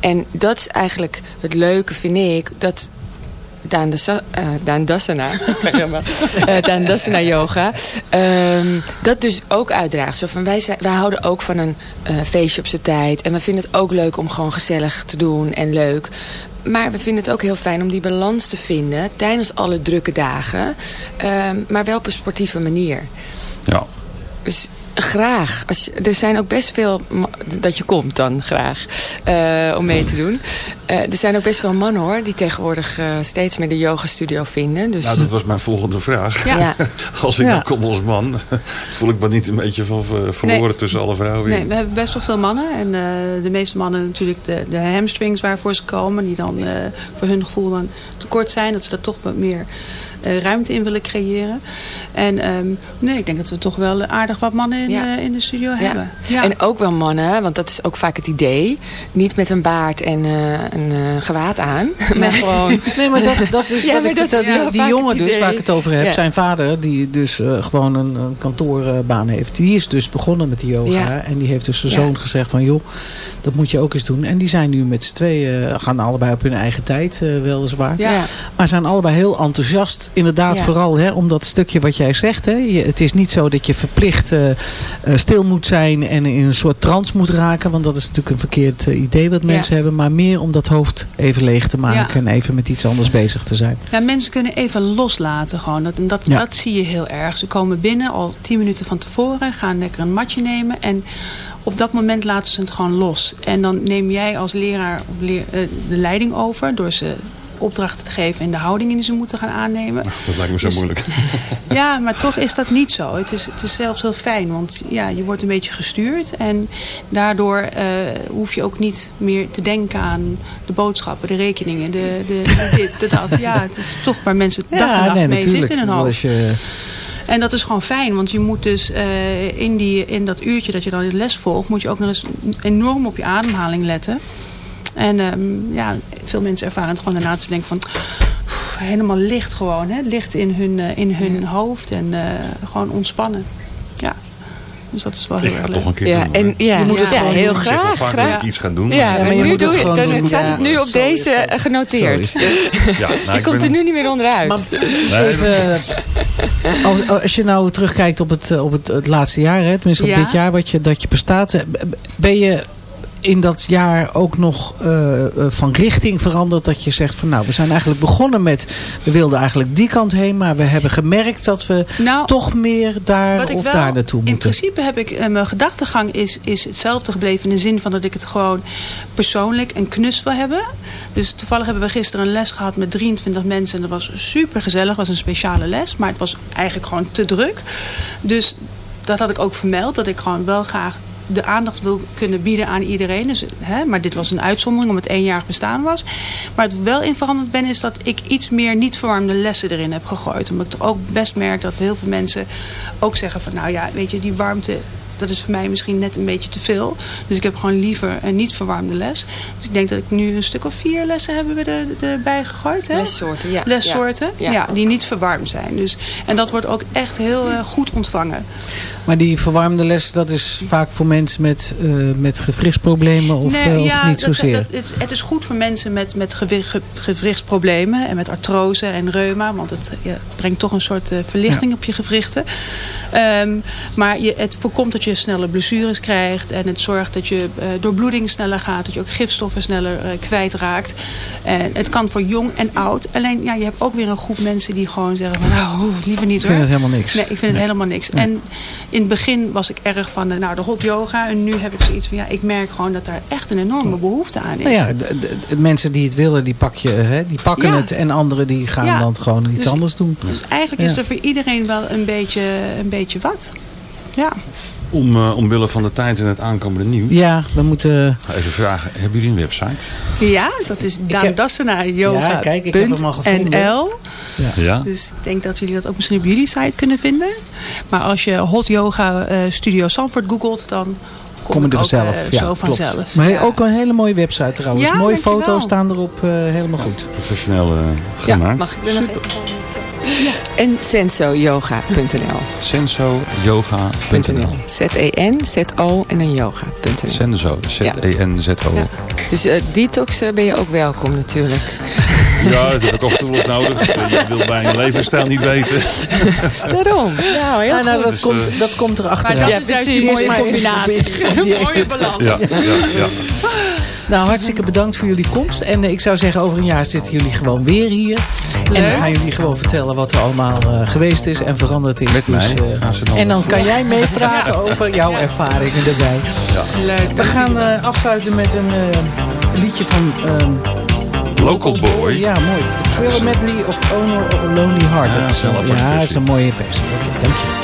Speaker 12: En dat is eigenlijk het leuke, vind ik... dat eh, Dandasana, [LAUGHS] Eh, Dandasana yoga, ehm, dat dus ook uitdraagt. Zo van wij, zijn, wij houden ook van een feestje op zijn tijd. En we vinden het ook leuk om gewoon gezellig te doen en leuk. Maar we vinden het ook heel fijn om die balans te vinden tijdens alle drukke dagen. ehm, maar wel op een sportieve manier.
Speaker 5: Ja.
Speaker 12: Graag. Als je, er zijn ook best veel... Dat je komt dan graag. eh, om mee te doen. Eh, er zijn ook best veel mannen hoor. Die tegenwoordig eh, steeds meer de yoga studio vinden. Dus,
Speaker 5: Nou, dat was mijn volgende vraag.
Speaker 12: Ja. [LAUGHS]
Speaker 5: Als ik
Speaker 12: Ja.
Speaker 5: dan kom als man, [LAUGHS] voel ik me niet een beetje van ver- verloren
Speaker 11: Nee.
Speaker 5: tussen alle vrouwen
Speaker 11: Nee,
Speaker 5: in.
Speaker 11: we hebben best wel veel mannen. En eh, de meeste mannen natuurlijk de, de hamstrings waarvoor ze komen. Die dan eh, voor hun gevoel dan tekort zijn. Dat ze daar toch wat meer ruimte in willen creëren. En ehm, nee, ik denk dat we toch wel aardig wat mannen in,
Speaker 12: Ja.
Speaker 11: eh, in de studio hebben. Ja.
Speaker 12: En ook wel mannen, want dat is ook vaak het idee. Niet met een baard en eh, een eh, gewaad aan. [LAUGHS] Maar gewoon... [LAUGHS]
Speaker 6: Nee, maar dat, dat is wat ik
Speaker 12: dat
Speaker 6: Die, jongen dus, waar ik het over heb, zijn vader, die dus eh, gewoon een, een kantoorbaan heeft. Die is dus begonnen met die yoga.
Speaker 12: Ja.
Speaker 6: En die heeft dus zijn
Speaker 12: Ja.
Speaker 6: zoon gezegd van, joh, dat moet je ook eens doen. En die zijn nu met z'n tweeën, eh, gaan allebei op hun eigen tijd, eh, weliswaar.
Speaker 12: Ja.
Speaker 6: Maar zijn allebei heel enthousiast inderdaad
Speaker 10: Ja.
Speaker 6: vooral hè, om dat stukje wat jij zegt. Hè. Je, het is niet zo dat je verplicht eh, eh, stil moet zijn en in een soort trance moet raken. Want dat is natuurlijk een verkeerd eh, idee wat mensen
Speaker 11: Ja.
Speaker 6: hebben. Maar meer om dat hoofd even leeg te maken
Speaker 11: Ja.
Speaker 6: en even met iets anders bezig te zijn.
Speaker 11: Ja, mensen kunnen even loslaten gewoon. Dat, en dat, dat zie je heel erg. Ze komen binnen al tien minuten van tevoren, gaan lekker een matje nemen. En op dat moment laten ze het gewoon los. En dan neem jij als leraar de leiding over door ze opdrachten te geven en de houdingen die ze moeten gaan aannemen. [LAUGHS]
Speaker 5: Dat lijkt me zo
Speaker 11: Dus-
Speaker 5: moeilijk. [LAUGHS]
Speaker 11: Ja, maar toch is dat niet zo. Het is, het is zelfs heel fijn, want ja, je wordt een beetje gestuurd. En daardoor eh, hoef je ook niet meer te denken aan de boodschappen, de rekeningen, de, de, de [LAUGHS] dit, de dat. Ja, het is toch waar mensen dag en dag mee zitten in hun hoofd. En dat is gewoon fijn, want je moet dus eh, in, die, in dat uurtje dat je dan de les volgt, moet je ook nog eens enorm op je ademhaling letten. En ehm, ja, veel mensen ervaren het gewoon daarna te denken van pff, helemaal licht gewoon, hè? licht in hun, eh, in hun hoofd en eh, gewoon ontspannen. Ja, dus dat is wel heel
Speaker 5: Ik ga het toch een keer
Speaker 12: Ja,
Speaker 5: doen.
Speaker 12: en, ja,
Speaker 11: Je moet het
Speaker 12: ja,
Speaker 11: gewoon
Speaker 12: heel
Speaker 11: doen.
Speaker 5: Ik zeg wel
Speaker 12: graag.
Speaker 5: vaak
Speaker 12: graag.
Speaker 5: dat ik iets ga doen.
Speaker 12: Ja,
Speaker 5: maar-
Speaker 6: je
Speaker 12: nu
Speaker 6: moet het
Speaker 12: doe je,
Speaker 6: gewoon
Speaker 12: dan
Speaker 6: doen.
Speaker 12: staat het nu op
Speaker 6: zo
Speaker 12: deze genoteerd.
Speaker 5: Ja, nou,
Speaker 12: Je
Speaker 5: ik
Speaker 12: komt
Speaker 5: ben-
Speaker 12: er nu niet meer onderuit.
Speaker 6: Maar
Speaker 5: Nee,
Speaker 6: even, als, als je nou terugkijkt op het, eh, op het, het laatste jaar, hè, tenminste op
Speaker 11: Ja.
Speaker 6: dit jaar wat je, dat je bestaat. Ben je in dat jaar ook nog eh, eh, van richting veranderd? Dat je zegt van nou, we zijn eigenlijk begonnen met, we wilden eigenlijk die kant heen. Maar we hebben gemerkt dat we
Speaker 11: Nou,
Speaker 6: toch meer daar of
Speaker 11: wel,
Speaker 6: daar naartoe
Speaker 11: in
Speaker 6: moeten.
Speaker 11: principe heb ik, eh, mijn gedachtegang is, is hetzelfde gebleven in de zin van dat ik het gewoon persoonlijk en knus wil hebben. Dus toevallig hebben we gisteren een les gehad met 23 mensen en dat was super gezellig. Het was een speciale les, maar het was eigenlijk gewoon te druk. Dus dat had ik ook vermeld, dat ik gewoon wel graag de aandacht wil kunnen bieden aan iedereen. Dus, hè, maar dit was een uitzondering omdat het eenjarig bestaan was. Maar het wel in veranderd ben is dat ik iets meer niet verwarmde lessen erin heb gegooid. Omdat ik toch ook best merk dat heel veel mensen ook zeggen van nou ja, weet je, die warmte dat is voor mij misschien net een beetje te veel. Dus ik heb gewoon liever een niet verwarmde les. Dus ik denk dat ik nu een stuk of vier lessen hebben we er, erbij gegooid. Hè?
Speaker 12: Lessoorten, ja.
Speaker 11: Lessoorten,
Speaker 12: Ja.
Speaker 11: ja. die niet verwarmd zijn. Dus, en dat wordt ook echt heel eh, goed ontvangen.
Speaker 6: Maar die verwarmde les, dat is vaak voor mensen met, eh met gewrichtsproblemen of, eh, of niet
Speaker 11: dat-
Speaker 6: zozeer?
Speaker 11: dat- het, het is goed voor mensen met, met gewrichtsproblemen en met artrose en reuma. Want het ja, brengt toch een soort verlichting op je gewrichten. Ehm, maar je, het voorkomt dat je sneller blessures krijgt. En het zorgt dat je eh, doorbloeding sneller gaat. Dat je ook gifstoffen sneller eh, kwijtraakt. En het kan voor jong en oud. Alleen ja, je hebt ook weer een groep mensen die gewoon zeggen van nou, oeh, liever niet
Speaker 6: Ik vind
Speaker 11: hoor.
Speaker 6: het helemaal niks.
Speaker 11: Nee, ik vind het helemaal niks. En in het begin was ik erg van de, nou, de hot yoga. En nu heb ik zoiets van, ja, ik merk gewoon dat daar echt een enorme behoefte aan is.
Speaker 6: Nou ja, de, de- de mensen die het willen, die, pak je, hè, die pakken
Speaker 11: Ja.
Speaker 6: het. En anderen die gaan
Speaker 11: Ja.
Speaker 6: dan gewoon iets
Speaker 11: Dus-
Speaker 6: anders doen.
Speaker 11: Dus eigenlijk is er voor iedereen wel een beetje, een beetje wat. Ja.
Speaker 5: Om, eh, omwille van de tijd en het aankomende nieuws.
Speaker 6: Ja, we moeten...
Speaker 5: Ga even vragen, hebben jullie een website?
Speaker 11: Ja, dat is Daan Dassenaar
Speaker 6: Ja, kijk, ik heb hem al gevonden.
Speaker 11: NL.
Speaker 5: Ja.
Speaker 11: Dus ik denk dat jullie dat ook misschien op jullie site kunnen vinden. Maar als je Hot Yoga eh, Studio Sanford googelt, dan kom
Speaker 6: Komen
Speaker 11: ik
Speaker 6: er
Speaker 11: ook,
Speaker 6: vanzelf.
Speaker 11: eh,
Speaker 6: ja,
Speaker 11: zo
Speaker 6: klopt.
Speaker 11: vanzelf.
Speaker 6: Maar
Speaker 11: Ja.
Speaker 6: ook een hele mooie website trouwens.
Speaker 11: Ja,
Speaker 6: Mooie
Speaker 11: dankjewel.
Speaker 6: foto's staan erop. eh, helemaal goed.
Speaker 5: Professioneel eh, gemaakt.
Speaker 12: Mag ik er nog even En sensoyoga.nl.
Speaker 5: Sensoyoga.nl
Speaker 12: Z-E-N, Z-O en dan yoga.nl.
Speaker 5: Senzo, Z-E-N-Z-O.
Speaker 12: Ja. Dus eh, detox eh, ben je ook welkom natuurlijk. [LAUGHS]
Speaker 5: Ja, dat heb ik af en toe eens nodig. Je wil bij een levensstijl niet weten. [LAUGHS]
Speaker 12: Daarom. Nou, heel
Speaker 6: Ja, nou,
Speaker 12: goed.
Speaker 6: dat,
Speaker 5: Dus,
Speaker 6: komt,
Speaker 5: eh,
Speaker 6: dat komt er
Speaker 11: Maar dat
Speaker 12: Ja,
Speaker 11: is juist die mooie combinatie. [LAUGHS] Een mooie balans.
Speaker 5: Ja, ja, ja.
Speaker 6: Nou, hartstikke bedankt voor jullie komst. En eh, ik zou zeggen, over een jaar zitten jullie gewoon weer hier. En dan gaan jullie gewoon vertellen wat er allemaal eh, geweest is en veranderd is.
Speaker 5: Met
Speaker 6: Dus,
Speaker 5: mij
Speaker 6: eh,
Speaker 5: gaan ze dan
Speaker 6: en dan kan jij meepraten [LAUGHS] over jouw ervaringen erbij.
Speaker 11: Leuk.
Speaker 6: We gaan eh, afsluiten met een eh, liedje van... ehm,
Speaker 5: Local Boy.
Speaker 6: Ja, mooi. Thriller Medley of Owner of a Lonely Heart.
Speaker 5: Ja,
Speaker 6: dat is wel, ja, is een mooie versie. Dank je.